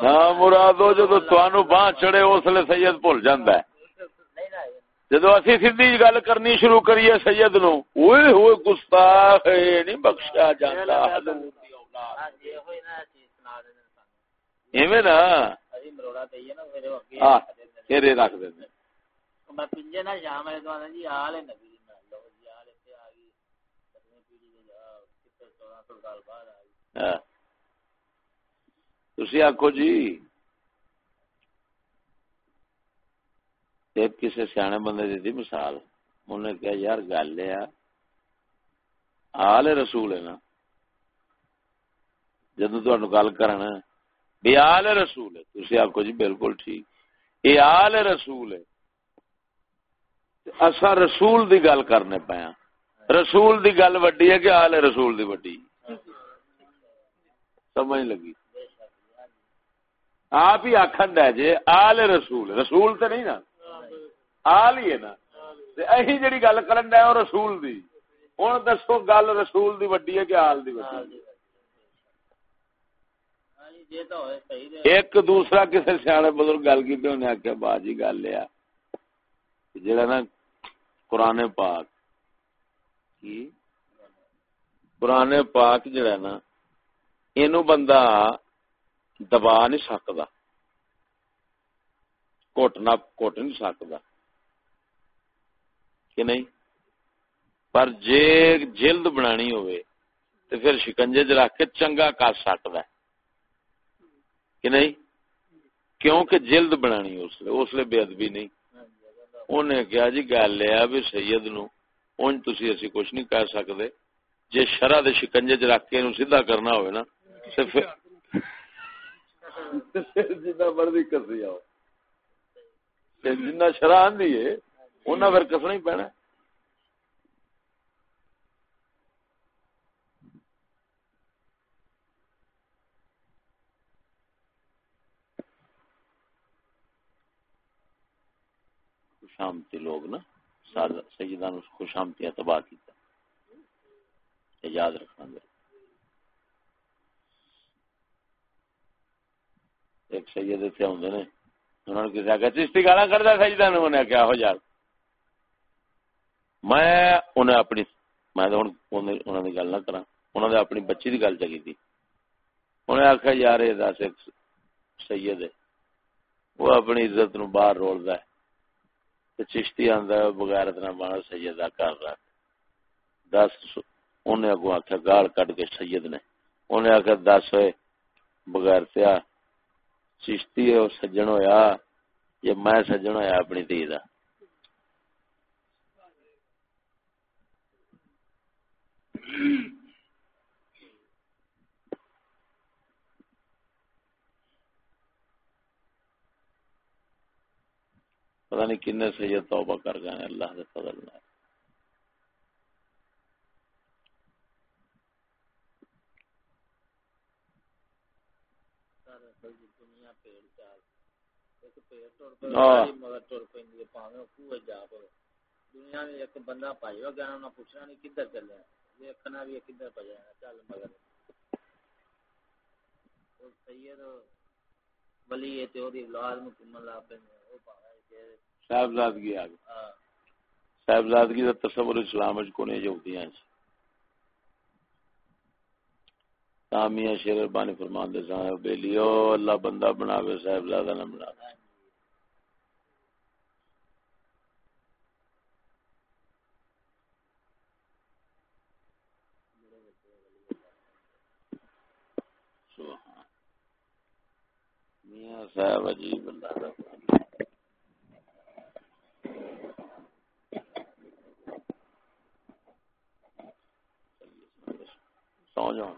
ہاں مرادو جدو تہن باہ چڑے اس لیے سید بھول جانا جدو اسی سیدھی جی گل کرنی شروع کریے سید نو ہوئے گستاخ نہیں بخشا جاتا ایویں نا؟ رکھ دیں تھی آخو جی کسی سیاح بندے دی مثال۔ انہیں کیا یار گل ہے، آل رسول ہے نا۔ جدو تہن گل کرنا بھی آل رسول ہے۔ تھی آخو جی بالکل ٹھیک۔ یہ آل رسول ہے۔ اصا رسول دی گل کرنے پایا ہاں۔ رسول دی گل وڈی ہے کہ آل رسول دی وڈی؟ سمجھ لگی۔ آپ ہی آخر ڈے جی آل رسول رسول تو نہیں نا؟ آل ہی ہے نا؟ اہی جڑی گل کرن ڈے رسول دی۔ ہوں دسو گل رسول دی وڈی ہے کہ آل دی وڈی ایک دوسرا کسی سیاح بزرگ گل کی انہیں آخیا با جی گل لیا جڑا نا قرآن پاک، کی؟ قرآن پاک جڑا نا، اینو بندہ دبا نہیں سکتا کوٹنا کوٹ نہیں سکتا کہ نہیں پر جے جلد بنانی ہوئے تو پھر شکنجے چ رکھ کے چنگا کر سکتا ہے کہ نہیں کیونکہ جلد بنانی اس لیے اس لیے بے ادبی نہیں انہیں کیا جی گل لیا بھی سید نو ان تسی اسی کچھ نہیں کہہ سکتے جے شرح دے شکنجے چ رکھ کے سیدھا کرنا ہوئے نا صرف جنہ مرضی کسی آؤ۔ جنہ شرح آدھی ہے انہیں پھر کسنا ہی پینا۔ خوشامتی لوگ نا سیدان خوشامتی تباہ کیتا۔ یاد رکھنا۔ میرے ایک سید اتنے آدھے نے انہوں نے کسی آخیا چشتی گالا کرتا سجدہ نے انہیں کیا ہو یار میں انہیں اپنی، میں انہوں نے گل نہ کرا انہوں نے اپنی بچی کی گل چکی تھی۔ انہیں آخیا یار یہ دس ایک سید ہے۔ وہ اپنی عزت نو باہر رولدا ہے۔ تے چشتی آندا ہے، بغیر اتنا بنا سید کر رہا دس انہیں اگوں آخیا گال کٹ کے سید نے۔ انہیں آخیا دس ہوئے، بغیر تیا چشتی ہے سجن ہویا یا میں سجن ہویا اپنی دھی کا پتہ نہیں کنے سید توبہ کر گئے اللہ کے فضل نہ دنیا میں ایک بندہ پائی ہو گیا پوچھنا نہیں کدھر چلے دیکھنا بھی کدھر پجا چل مگر سید ولی ہے تے اودی اولاد مکمل لا پے او پاوے کہ صاحبزادگی آ گئی صاحبزادگی دا تصور اسلام وچ کونے یہودیاں وچ تامیہ شیر بانی فرمان دے صاحب بیلیو اللہ بندہ بناوے صاحبزادہ نہ بناوے۔ میاں صاحب عجیب اللہ سو جاؤ